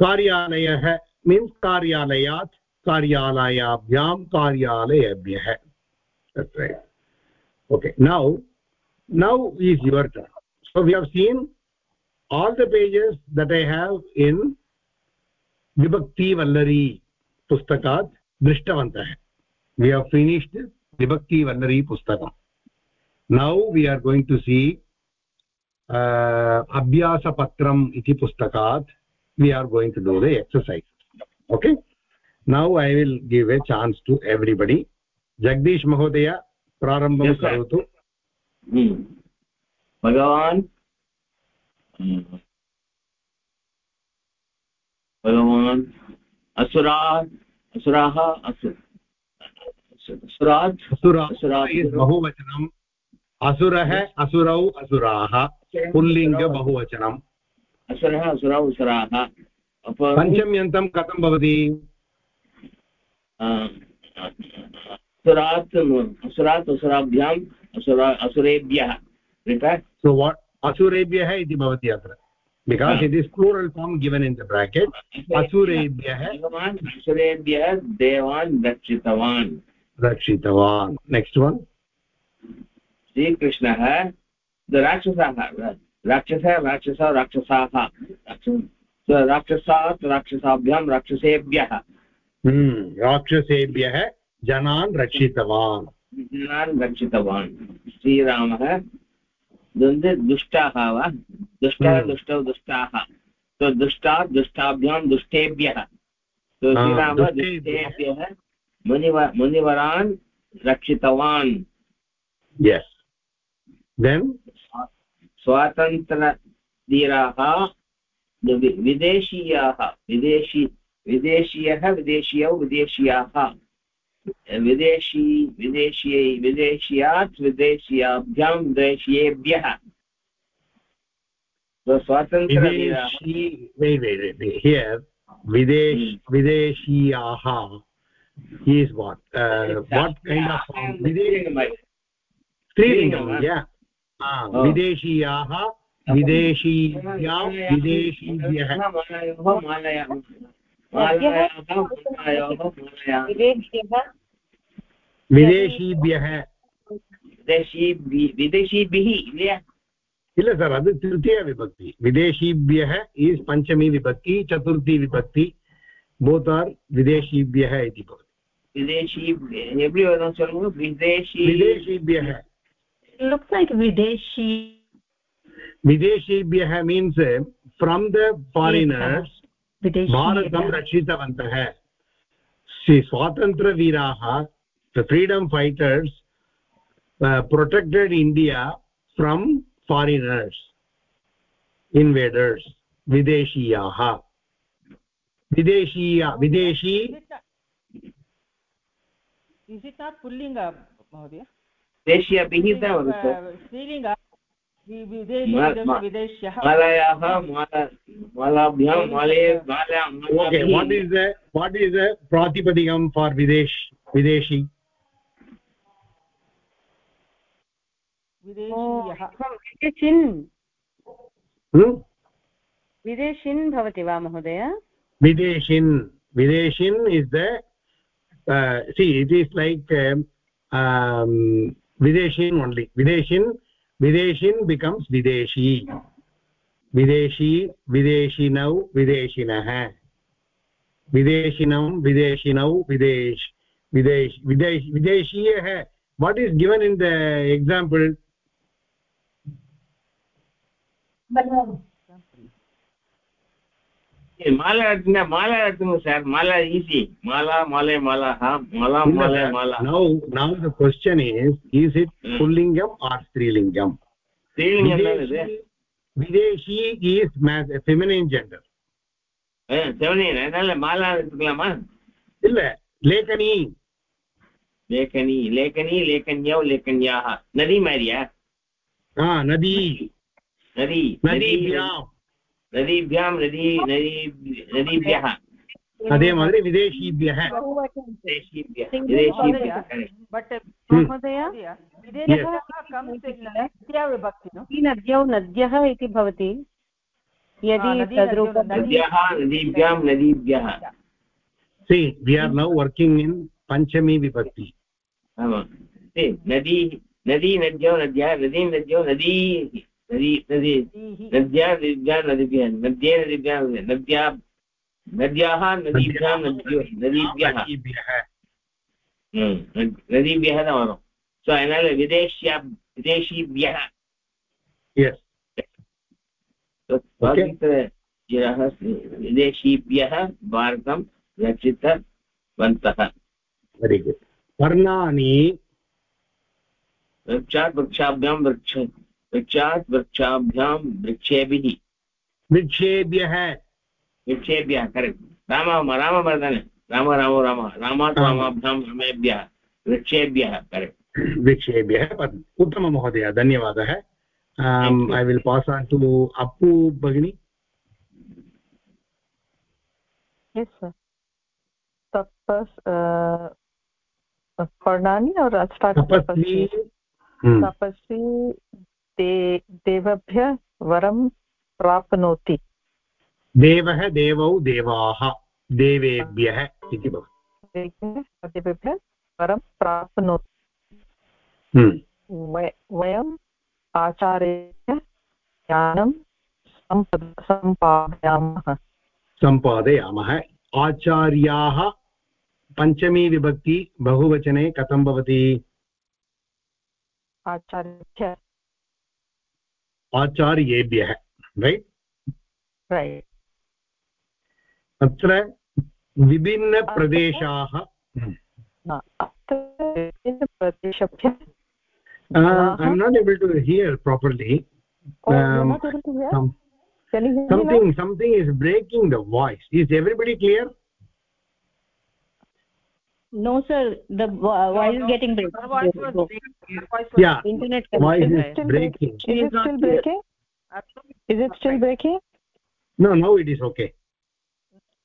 कार्यालयः मीन्स् कार्यालयात् कार्यालयाभ्यां कार्यालयेभ्यः okay now now is your turn so we have seen all the pages that I have in विभक्तिवल्लरी पुस्तकात् दृष्टवन्तः वि हव् फिनिश्ड् विभक्तिवल्लरी पुस्तकम् now we are going to see अभ्यासपत्रम् इति पुस्तकात् we are going to do the exercise okay now i will give a chance to everybody jagdish mahodaya prarambham Yes, sir. karotu भगवान् असुरा असुराः असु असुरात् asura Asura. is bahuvachanam असुरः असुरौ असुराः पुल्लिङ्ग बहुवचनम् असुरः असुरौ असुराः पञ्चम्यन्तं कथं भवति? असुरात् असुराभ्याम् asura असुरेभ्यः so what असुरेभ्यः इति भवति अत्र. Because it is plural form given in the bracket असुरेभ्यः असुरेभ्यः देवान् रक्षितवान्। रक्षितवान्। नेक्स्ट् वन् श्रीकृष्णः राक्षसाः राक्षसः राक्षसः राक्षसाः राक्षस। राक्षसात् राक्षसाभ्यां राक्षसेभ्यः। हम्म, राक्षसेभ्यः जनान् रक्षितवान्। जनान् रक्षितवान्। श्रीरामः द्वन्द्वे दुष्टाः वा? दुष्टः हम्म। दुष्टौ दुष्टाः। तो दुष्टात् दुष्टाभ्यां दुष्टेभ्यः। तो श्रीरामः दुष्टेभ्यः। मुनिव मुनिवरान् रक्षितवान्। स्वातन्त्र्यधीराः वि- विदेशीयाः विदेशी विदेशीयः विदेशीयौ विदेशीयाः विदेशी विदेशीयै विदेशीयात् विदेशीयाभ्यां विदेशीयेभ्यः videsh videshiyaha is what uh, what kind of form videsh Strilingam, strilingam huh? yeah ah Oh. विदेशीभ्यां सर विदेशीभ्यः तृतीय विभक्ति विदेशीभ्य पंचमी विभक्ति चतुर्थी विभक्ति भूतार् विदेशीभ्यः इति भवति विदेशी विदेशीभ्यः विदेशी विदेशेभ्यः मीन्स् फ्रम् द फारिनर्स् भारतं रक्षितवन्तः। स्वातन्त्रवीराः freedom fighters protected India from foreigners invaders विदेशीयाः विदेशीया विदेशी पुल्लिङ्ग महोदय मालायाः माला मालाभ्यां माले माला okay what is the what is the pratipadikam for videsh videshi विदेशीयः विदेशिन् hmm? भवति वा महोदय videshin videshin is the uh, see it is like um, um, videshin becomes videshi. Videshi videshinau videshinah videshinam videshinau videsh. Videsh videsh videshiyah what is given in the example மாலை எடுத்துங்க மாலை எடுத்துங்க sir மாலை easy மாலா மாலை மாலாः மாலா மாலை Mala now now the question is is it Hmm. pullingam or strilingam ஸ்ரீலிங்கம் தான் இது videshi is mas feminine gender செவனியன் அதனால மாலா எடுத்துக்கலாமா இல்ல லேகனி லேக்கனி லேக்கனி லேக்கன்யோ லேக்கன்யாः நதி மாதிரியா ஆ நதி நதி நதிபியாம் नदीभ्यां नदी नदी नदीभ्यः अदेव महोदय विदेशीभ्यः। विदेशीभ्यः नद्यौ नद्यः इति भवति। यदि नद्यः नदीभ्यां नदीभ्यः। वि आर् नौ वर्किङ्ग् इन् पञ्चमी विभक्ति नदी नदी नद्यौ नद्यः नदी नद्यौ नदी। नदी नदी नद्या नद्या नदीभ्यः नद्ये नदीभ्या नद्या नद्याः नदीभ्यां नदीभ्यः हम्म, नदीभ्यः। न वरं सो एनाल विदेश्या विदेशीभ्यः। गिरः विदेशीभ्यः भारतं रक्षितवन्तः वर्णानि। वृक्षात् वृक्षाभ्यां वृक्ष। वृक्षात् वृक्षाभ्यां वृक्षेभिः। वृक्षेभ्यः। वृक्षेभ्यः करेक्ट् राम रामवर्धन। राम रामो राम। रामात् रामाभ्यां रमेभ्यः वृक्षेभ्यः करेक्ट् वृक्षेभ्यः पद्- उत्तमं महोदय धन्यवादः I will pass on to Appu भगिनी uh, पर्णानि और हम्म, तपस्वी दे देवभ्य वरं प्राप्नोति। देवः देवौ देवाः देवेभ्यः इति भवति। वरं प्राप्नोति। हम्म, वय- वयं आचार्येभ्यः ज्ञानं सम्पादयामः। सम्पादयामः। आचार्याः पञ्चमी विभक्ति बहुवचने कथं भवति? आचार्येभ्यः आचार्येभ्यः रैट् रैट् अत्र विभिन्नप्रदेशाः अत्र विभिन्नप्रदेशेभ्यः I am not able to hear properly Oh, you're not able to hear? Now? something something is breaking the voice is everybody clear no sir the vo- voice is getting break Her voice was breaking. Her voice was yeah internet voice is. Still breaking Is it still breaking? Is it still breaking? no now it is okay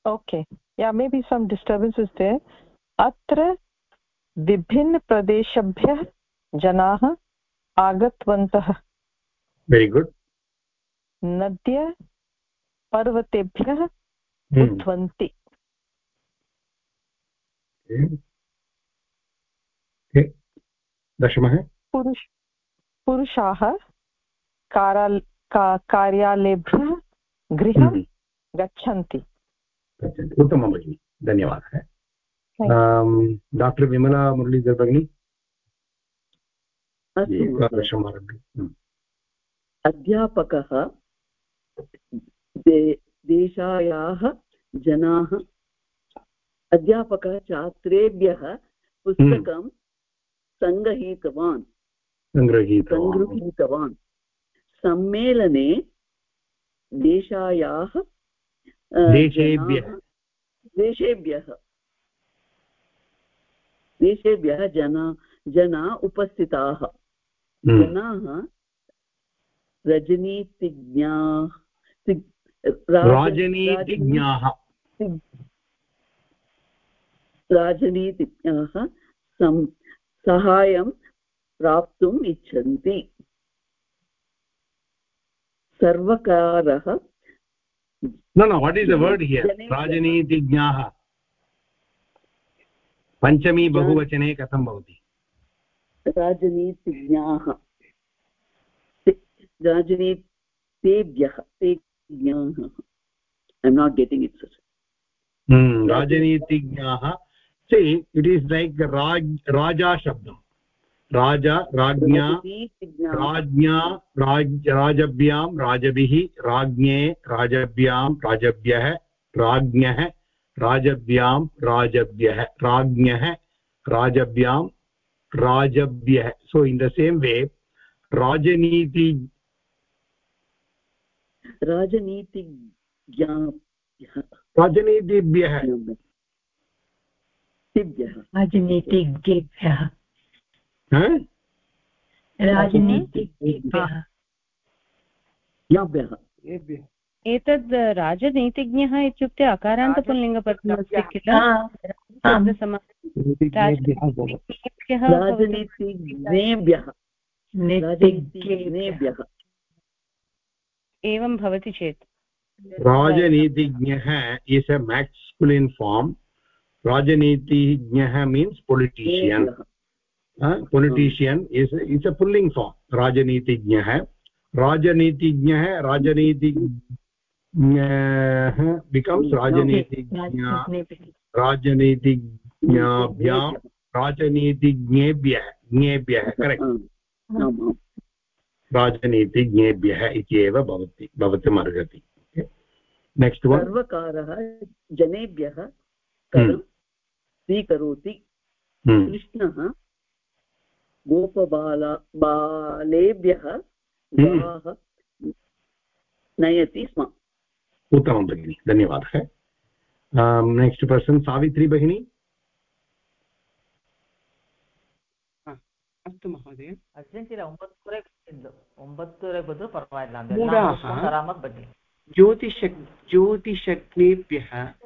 Okay. Yeah, maybe some disturbance is there. अत्र विभिन्नप्रदेशेभ्यः जनाः आगतवन्तः very good नद्य पर्वतेभ्यः Hmm. दशमः? पुरुष पुरुषाः काराल का- कार्यालयेभ्यः गृहं Hmm. गच्छन्ति। उत्तमं भगिनि धन्यवादः। डाक्टर् विमला मुरलीधर भगिनी? Hmm. अध्यापकः दे देशायाः जनाः अध्यापकः छात्रेभ्यः पुस्तकं सङ्गृहीतवान्। सङ्गृहीतवान्। सङ्गृहीतवान्। सम्मेलने देशायाः देशेभ्यः। देशेभ्यः। देशेभ्यः जना जना उपस्थिताः। Hmm. जनाः रजनीतिज्ञाः राजनीतिज्ञाः। राजनीतिज्ञाः सं सहायं प्राप्तुम् इच्छन्ति। सर्वकारः no no what is the word here? जनेभ्यः। राजनीतिज्ञाः। पञ्चमी बहुवचने कथं भवति? राजनीतिज्ञाः। राजनीतेभ्यः ते ज्ञाः I am not getting it राजनीतिज्ञाः see it is like raj raja shabdam raja rajnya राज्ञा राज राजभ्यां राजभिः राज्ञे राजभ्यां राजभ्यः राज्ञः राजभ्यां राजभ्यः राज्ञः राजभ्यां राजभ्यः so in the same way rajaniti राजनीतिज्ञाभ्यः rajanitibhyah तिभ्यः राजनीतिज्ञेभ्यः huh? राजनीतिज्ञेभ्यः एतद् राजनीतिज्ञः इत्युक्ते अकारान्तपुल्लिङ्गपदमस्ति किल? राजनीतिज्ञेभ्यः। राजनीतिज्ञेभ्यः। राजनीतिज्ञेभ्यः। एवं भवति चेत्। rajanitijnah is a masculine form. Rajanitijnah means politician uh, politician is is a pulling form rajanitijnah rajanitijnah rajanitijnah becomes rajanitijna rajanitijnabhyam rajanitijnebhyah ज्ञेभ्यः करेक्ट् राजनीतिज्ञेभ्यः इत्येव भवति भवितुमर्हति नेक्स्ट् वन् सर्वकारः जनेभ्यः स्वीकरोति कृष्णः गोपबाला बालेभ्यः गाः नयति स्म उत्तमं भगिनि धन्यवादः नेक्स्ट् पर्सन् सावित्री भगिनी अस्तु महोदय ಅರ್ಜೆಂಟಿನ ಒಂಬತ್ತುವರೆ ಬಂದಿದ್ದು ಒಂಬತ್ತುವರೆ ಬಂದ್ರು ಪರವಾಗಿಲ್ಲ ಅಂದ್ರೆ ಮೂಡಾಹ. ನಾವು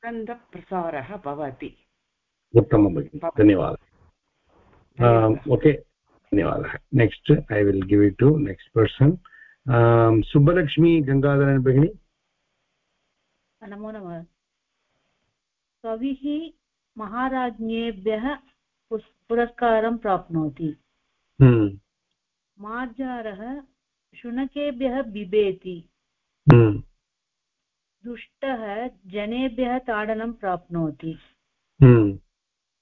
सुगन्धप्रसारः भवति। उत्तमं भगिनि धन्यवादः। ओके धन्यवादः। Next I will give it to next person Subbalakshmi Gangadharan भगिनी नमो नमः। कविः महाराज्ञेभ्यः पुरस्कारं प्राप्नोति। हम्म, मार्जारः शुनकेभ्यः बिबेति हम्म, दुष्टः जनेभ्यः ताडनं प्राप्नोति। हम्म,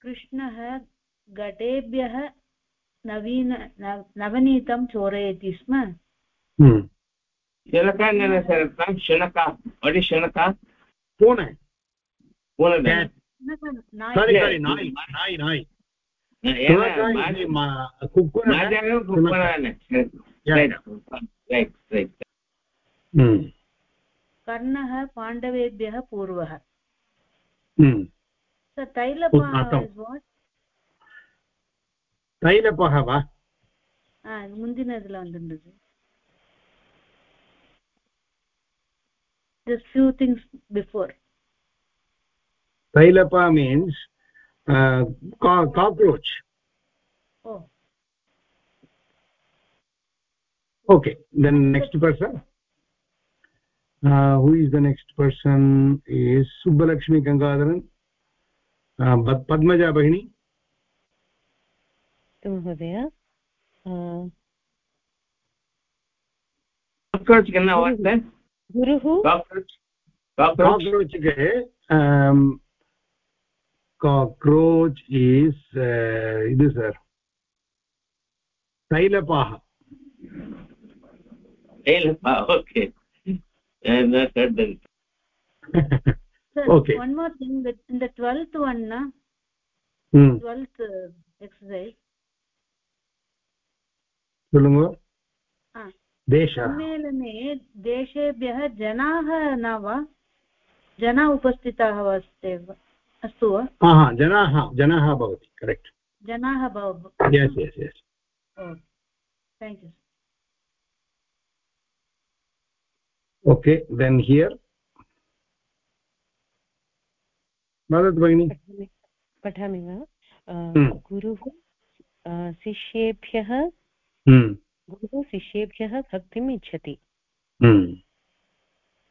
कृष्णः घटेभ्यः नवीन नवनीतं चोरयति स्म। हम्म। कुक्कुर कर्णः पाण्डवेभ्यः पूर्वः हम्म। स तैलपः उत्तमम्। is what? तैलपः वा ஆ, முந்தின இதுல வந்துருந்தது just few things before tailapa means uh, co- cockroach oh okay then next person uh, who is the next person is subbalakshmi gangadharan uh, padmaja bahini tu mahodaya uh, cockroach ganna was there guruhu doctor cockroach ge um cockroach is uh, idu sir tailapaha tailapaha okay i have not heard that Sir, okay one more thing that in the 12th one na hmm. 12th uh, exercise சொல்லுங்க सम्मेलने देशेभ्यः जनाः न वा जना उपस्थिताः वा अस्ति अस्तु वा जनाः जनाः भवति करेक्ट् जनाः भव thank you okay then here वदतु भगिनि पठामि वा? हम्म। गुरुः शिष्येभ्यः हम्म, गुरुः शिष्येभ्यः भक्तिम् इच्छति। हम्म,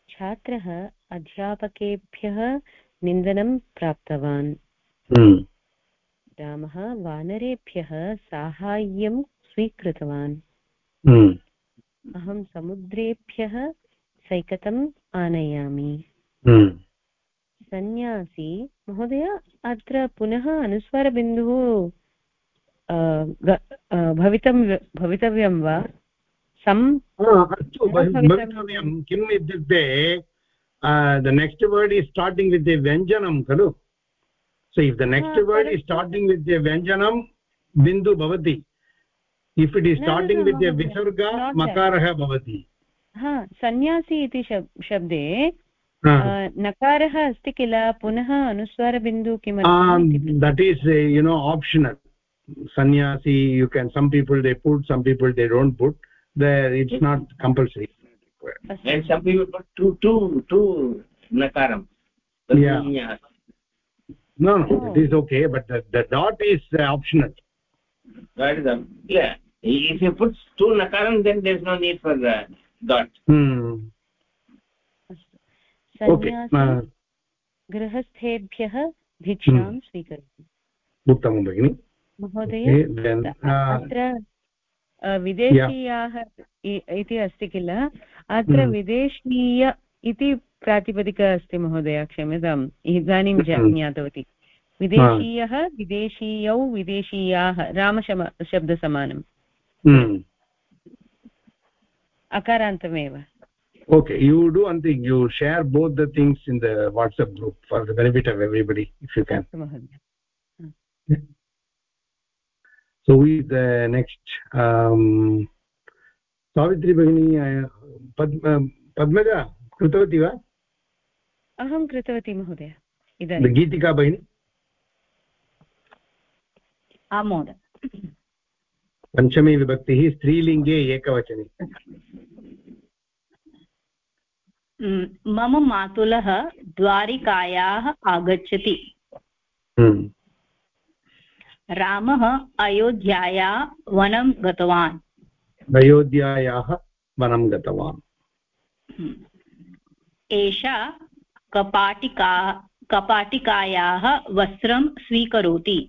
छात्रः अध्यापकेभ्यः निन्दनं प्राप्तवान्। रामः वानरेभ्यः साहाय्यं स्वीकृतवान्। अहं समुद्रेभ्यः सैकतम् आनयामि। हम्म। सन्न्यासी महोदय अत्र पुनः अनुस्वारबिन्दुः भवितं भवितव्यं वा? सम् भवितव्यं। किम् इत्युक्ते the next word is starting with the व्यञ्जनं खलु? So if the next word is starting with the व्यञ्जनं बिन्दु भवति। इफ् इट् इस् न, न, स्टार्टिङ्ग् न, that. हा सन्न्यासी इति शब्- शब्दे नकारः अस्ति किल पुनः अनुस्वारबिन्दुः um, that is uh, you know optional sannyasi you can some people they put some people they don't put there it's not compulsory And some people put two, two, two nakaram. Yeah. No no Oh. it is okay but the, the dot is uh, optional That is a, yeah. If you put two nakaram, then there is no need for the dot. hmm. uh, गृहस्थेभ्यः भिक्षां हम्म। स्वीकरोति। उत्तमं भगिनि। महोदय अत्र विदेशीयाः इति अस्ति किल? अत्र हम्म। विदेशीय इति प्रातिपदिका अस्ति महोदय क्षम्यताम्। इदानीं। ज्ञातवती। विदेशीयः विदेशीयौ विदेशीयाः रामशम अकारान्तमेव। Okay you do one thing you share both the things in the WhatsApp group for the benefit of everybody if you can so we next Savitri भगिनी पद्मजा कृतवती वा अहं कृतवती महोदय गीतिका भगिनी आं महोदय। पञ्चमी विभक्तिः स्त्रीलिङ्गे एकवचने मम मातुलः द्वारिकायाः आगच्छति। रामः अयोध्याया वनं गतवान् अयोध्यायाः वनं गतवान् एषा कपाटिका कपाटिकायाः वस्त्रं स्वीकरोति।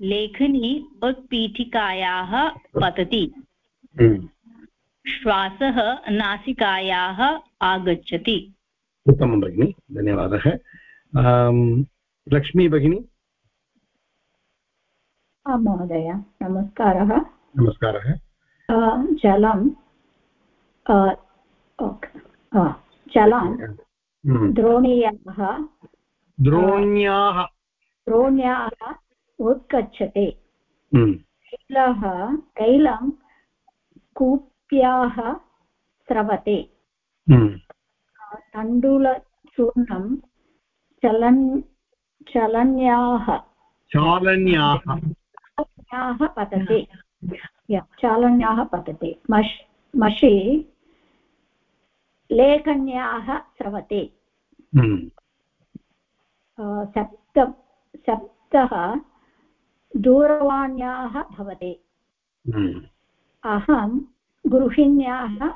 लेखनी उत्पीठिकायाः पतति। हम्म। श्वासः नासिकायाः आगच्छति। उत्तमं भगिनि धन्यवादः। लक्ष्मी भगिनी? महोदय नमस्कारः। नमस्कारः। जलं जलं हम्म। द्रोणीयाः द्रोण्याः। द्रोण्याः उत्गच्छते हम्म। तैलः तैलं कूप्याः स्रवते। हम्म। तण्डुलचूर्णं चलन् चलन्याः। चालन्याः। पतते। चालन्याः पतते। मश् मषि लेखन्याः स्रवते। हम्म। सप्त सप्तः दूरवाण्याः भवते। हम्म। अहं गृहिण्याः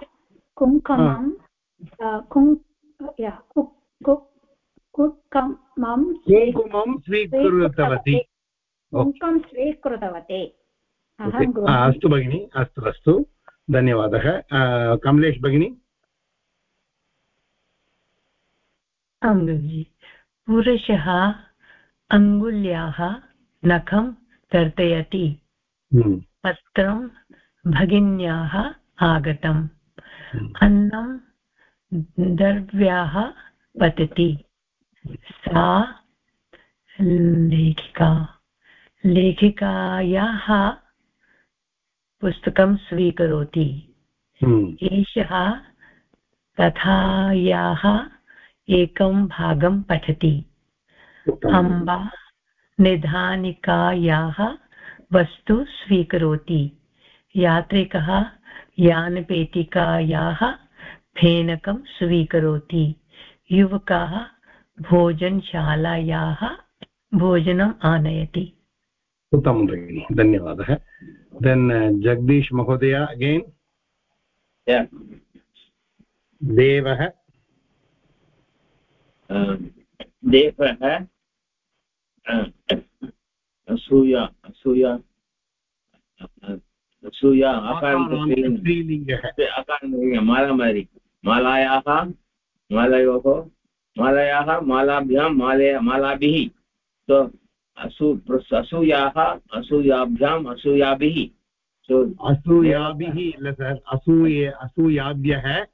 कुङ्कुमं कुङ्कुमं स्वीकृतवती। कुङ्कुमं स्वीकृतवती। अस्तु भगिनि अस्तु अस्तु। धन्यवादः। कमलेश् भगिनी? पुरुषः अङ्गुल्याः नखं कर्तयति हम्म। पत्रं भगिन्याः आगतम्। हम्म। अन्नं दर्व्याः पतति। सा लेखिका। लेखिकायाः पुस्तकं स्वीकरोति। हम्म। एषः कथायाः एकं भागं पठति। अम्बा निधानिकायाः वस्तु स्वीकरोति। यात्रिकः यानपेटिकायाः फेनकं स्वीकरोति। युवकः भोजनशालायाः भोजनम् आनयति। उत्तमं भगिनि धन्यवादः। देन् जगदीश् महोदय अगेन् देवः? देवः असूया असूया असूया स्त्रीलिङ्गः मालामारि। मालायाः मालयोः मालायाः मालाभ्यां मालय मालाभिः। तो असू असूयाः असूयाभ्याम् असूयाभिः। असूयाभिः असूये असूयाभ्यः।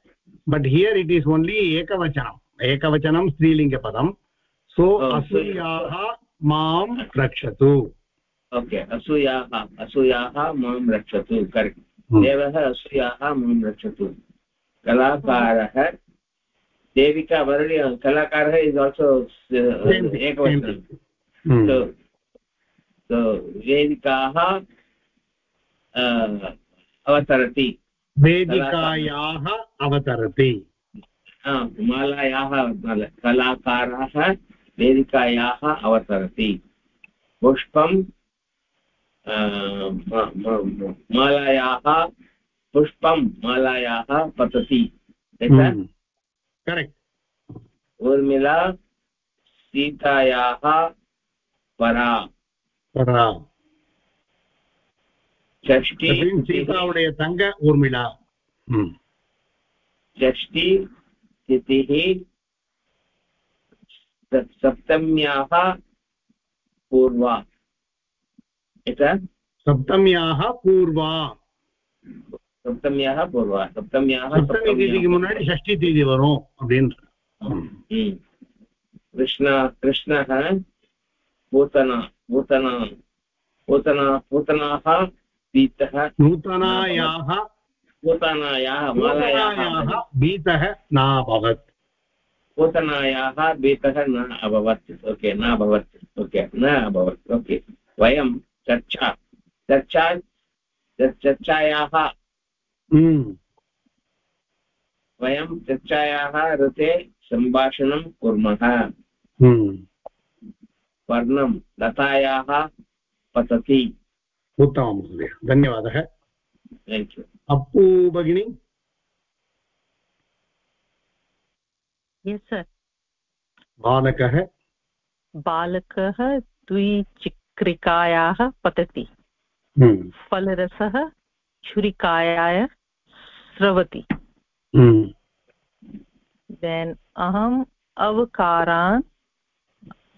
But here it is only एकवचनम् एकवचनं स्त्रीलिङ्गपदं सो असूयाः माँ रक्षतु। ओके असूयाः असूयाः माँ रक्षतु। करेक्ट् देवः असूयाः माँ रक्षतु। कलाकारः देविका वर्णि कलाकारः इस् आल्सो एकवचनं वेदिकाः अवतरति। वेदिकायाः अवतरति। मालायाः कलाकारः वेदिकायाः अवतरति। पुष्पं मालायाः पुष्पं मालायाः पतति। हम्म। ऊर्मिला सीतायाः परा। परा। षष्ठी सीतावुடைய तङ्ग ऊर्मिला। हम्म। षष्ठी स्थितिः तिथिः सप्तम्याः पूर्वा सप्तम्याः पूर्वा सप्तम्याः पूर्वा सप्तम्याः சப்தமி தேதிக்கு முன்னாடி ஷஷ்டி தேதி வரும் அப்படின்னு कृष्ण कृष्णः पूतना पूतना पूतना पूतनाः पीतः नूतनायाः पूतनायाः मालायाः भीतः नाभवत् पूतनायाः भीतः न अभवत्। ओके न अभवत्। ओके न अभवत्। ओके वयं चर्चा चर्चा चर्चायाः वयं चर्चायाः ऋते सम्भाषणं कुर्मः। वर्णं लतायाः पतति। उत्तमं महोदय। धन्यवादः। थेङ्क् यू अप्पु भगिनी। यस् सर् बालकः? बालकः द्विचिक्रिकायाः पतति। फलरसः छुरिकायाय स्रवति। देन् अहम् अवकारान्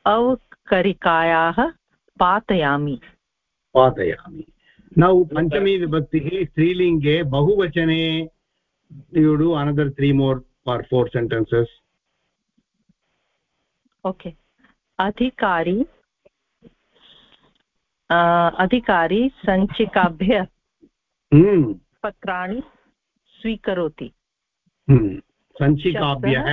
अवकरिकायाः पातयामि। पातयामि। नौ पञ्चमी विभक्तिः स्त्रीलिङ्गे बहुवचने you do another three more or four sentences. Okay अधिकारी अधिकारी सञ्चिकाभ्य पत्राणि स्वीकरोति। सञ्चिकाभ्यः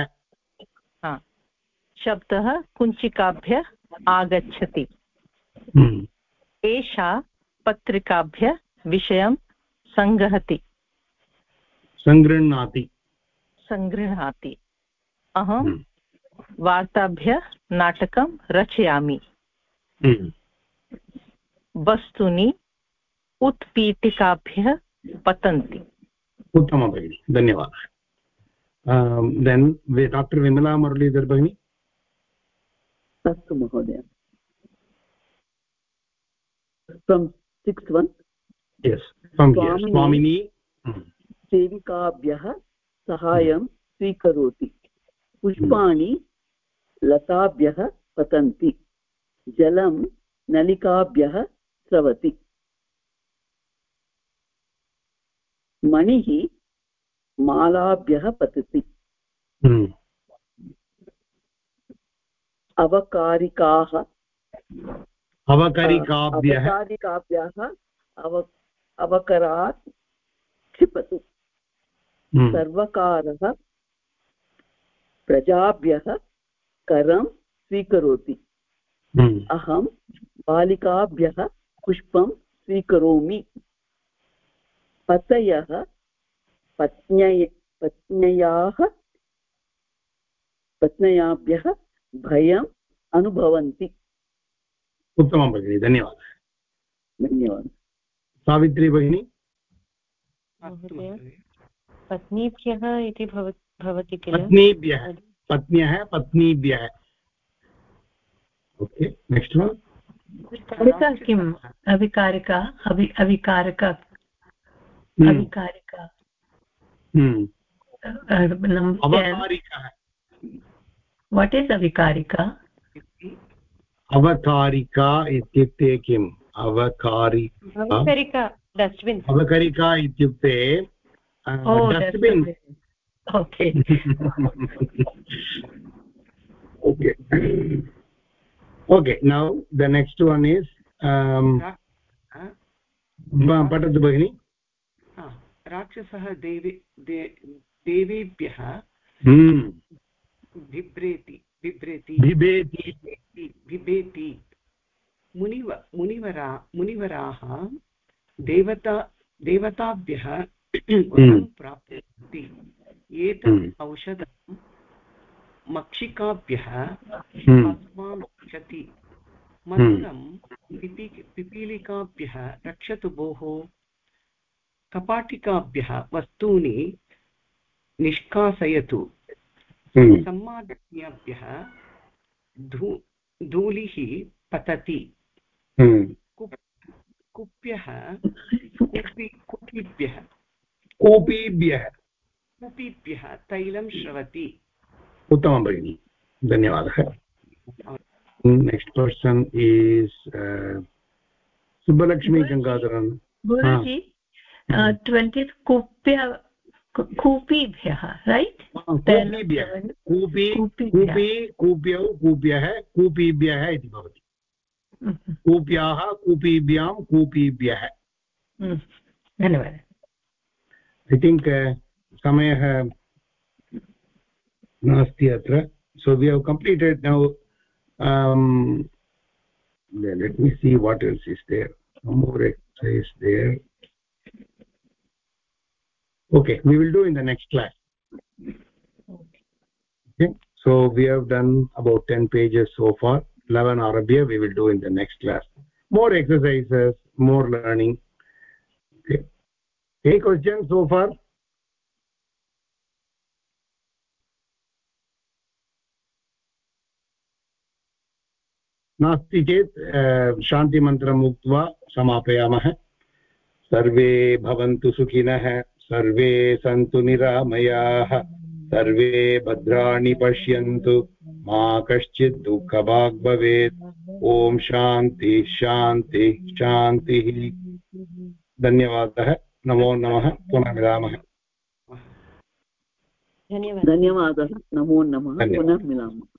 शब्दः कुञ्चिकाभ्य आगच्छति। एषा पत्रिकाभ्य विषयं सङ्गहति सङ्गृह्णाति। सङ्गृह्णाति। अहं वार्ताभ्य नाटकं रचयामि। वस्तूनि उत्पीठिकाभ्यः पतन्ति। उत्तमं भगिनि धन्यवादः। देन् डाक्टर् विमला मुरलीधर् भगिनी? अस्तु महोदय। फ्रम् सिक्स् वन् स्वामिनी सेविकाभ्यः सहायं स्वीकरोति पुष्पाणि लताभ्यः पतन्ति। जलं नलिकाभ्यः स्रवति। मणिः मालाभ्यः पतति। अवकारिकाः अवकारिकाभ्यः। अव अवकरात् क्षिपतु। सर्वकारः प्रजाभ्यः करं स्वीकरोति। अहं बालिकाभ्यः पुष्पं स्वीकरोमि। पतयः पत्न्य पत्न्याः पत्न्याभ्यः भयम् अनुभवन्ति। उत्तमं भगिनि धन्यवादः। धन्यवादः। सावित्री भगिनी? पत्नीभ्यः इति भवति किल? पत्नीभ्यः। पत्न्यः पत्नीभ्यः ओके नेक्स्ट् वन् विकारिका किम्? अविकारिका? अवि अविकारक? अविकारिका? वाट् इस् अविकारिका? अवकारिका इत्युक्ते किम्? अवकारिका। डस्ट्बिन्। अवकरिका इत्युक्ते dustbin. Okay okay. Okay now the next one is um पठतु भगिनि। राक्षसः देवी देवीभ्यः बिभ्रेति बिभ्रेति बिभेति बिभेति मुनिव मुनिवरा मुनिवराः देवता देवताभ्यः वरं प्राप्नुवन्ति एतत् औषधं मक्षिकाभ्यः अस्मान् रक्षति। मधुरं पिपीलिकाभ्यः रक्षतु भोः। कपाटिकाभ्यः वस्तूनि निष्कासयतु। धू धूलिः पतति। कुप्यः कूपी कूपीभ्यः कूपीभ्यः। कूपीभ्यः तैलं श्रवति। उत्तमं भगिनि धन्यवादः। Next person is Subbalakshmi Gangadharan guruji twenty कूप्य कूपीभ्यः रैट् कूपीभ्यः। कूपी कूपी कूप्यौ कूप्यः कूपीभ्यः इति भवति। कूप्याः कूपीभ्यां कूपीभ्यः। धन्यवादः। ऐ थिङ्क् समयः नास्ति अत्र so we have completed now um let me see what else is there one more exercise there okay we will do in the next class okay so we have done about 10 pages so far 11 arabia we will do in the next class more exercises more learning okay any questions so far नास्ति चेत् शान्तिमन्त्रम् उक्त्वा समापयामः। सर्वे भवन्तु सुखिनः सर्वे सन्तु निरामयाः सर्वे भद्राणि पश्यन्तु। मा कश्चित् दुःखभाग् भवेत्। ॐ शान्ति शान्ति शान्तिः। धन्यवादः। नमो नमः। पुनः मिलामः। धन्यवादः। नमो नमः। पुनः मिलामः।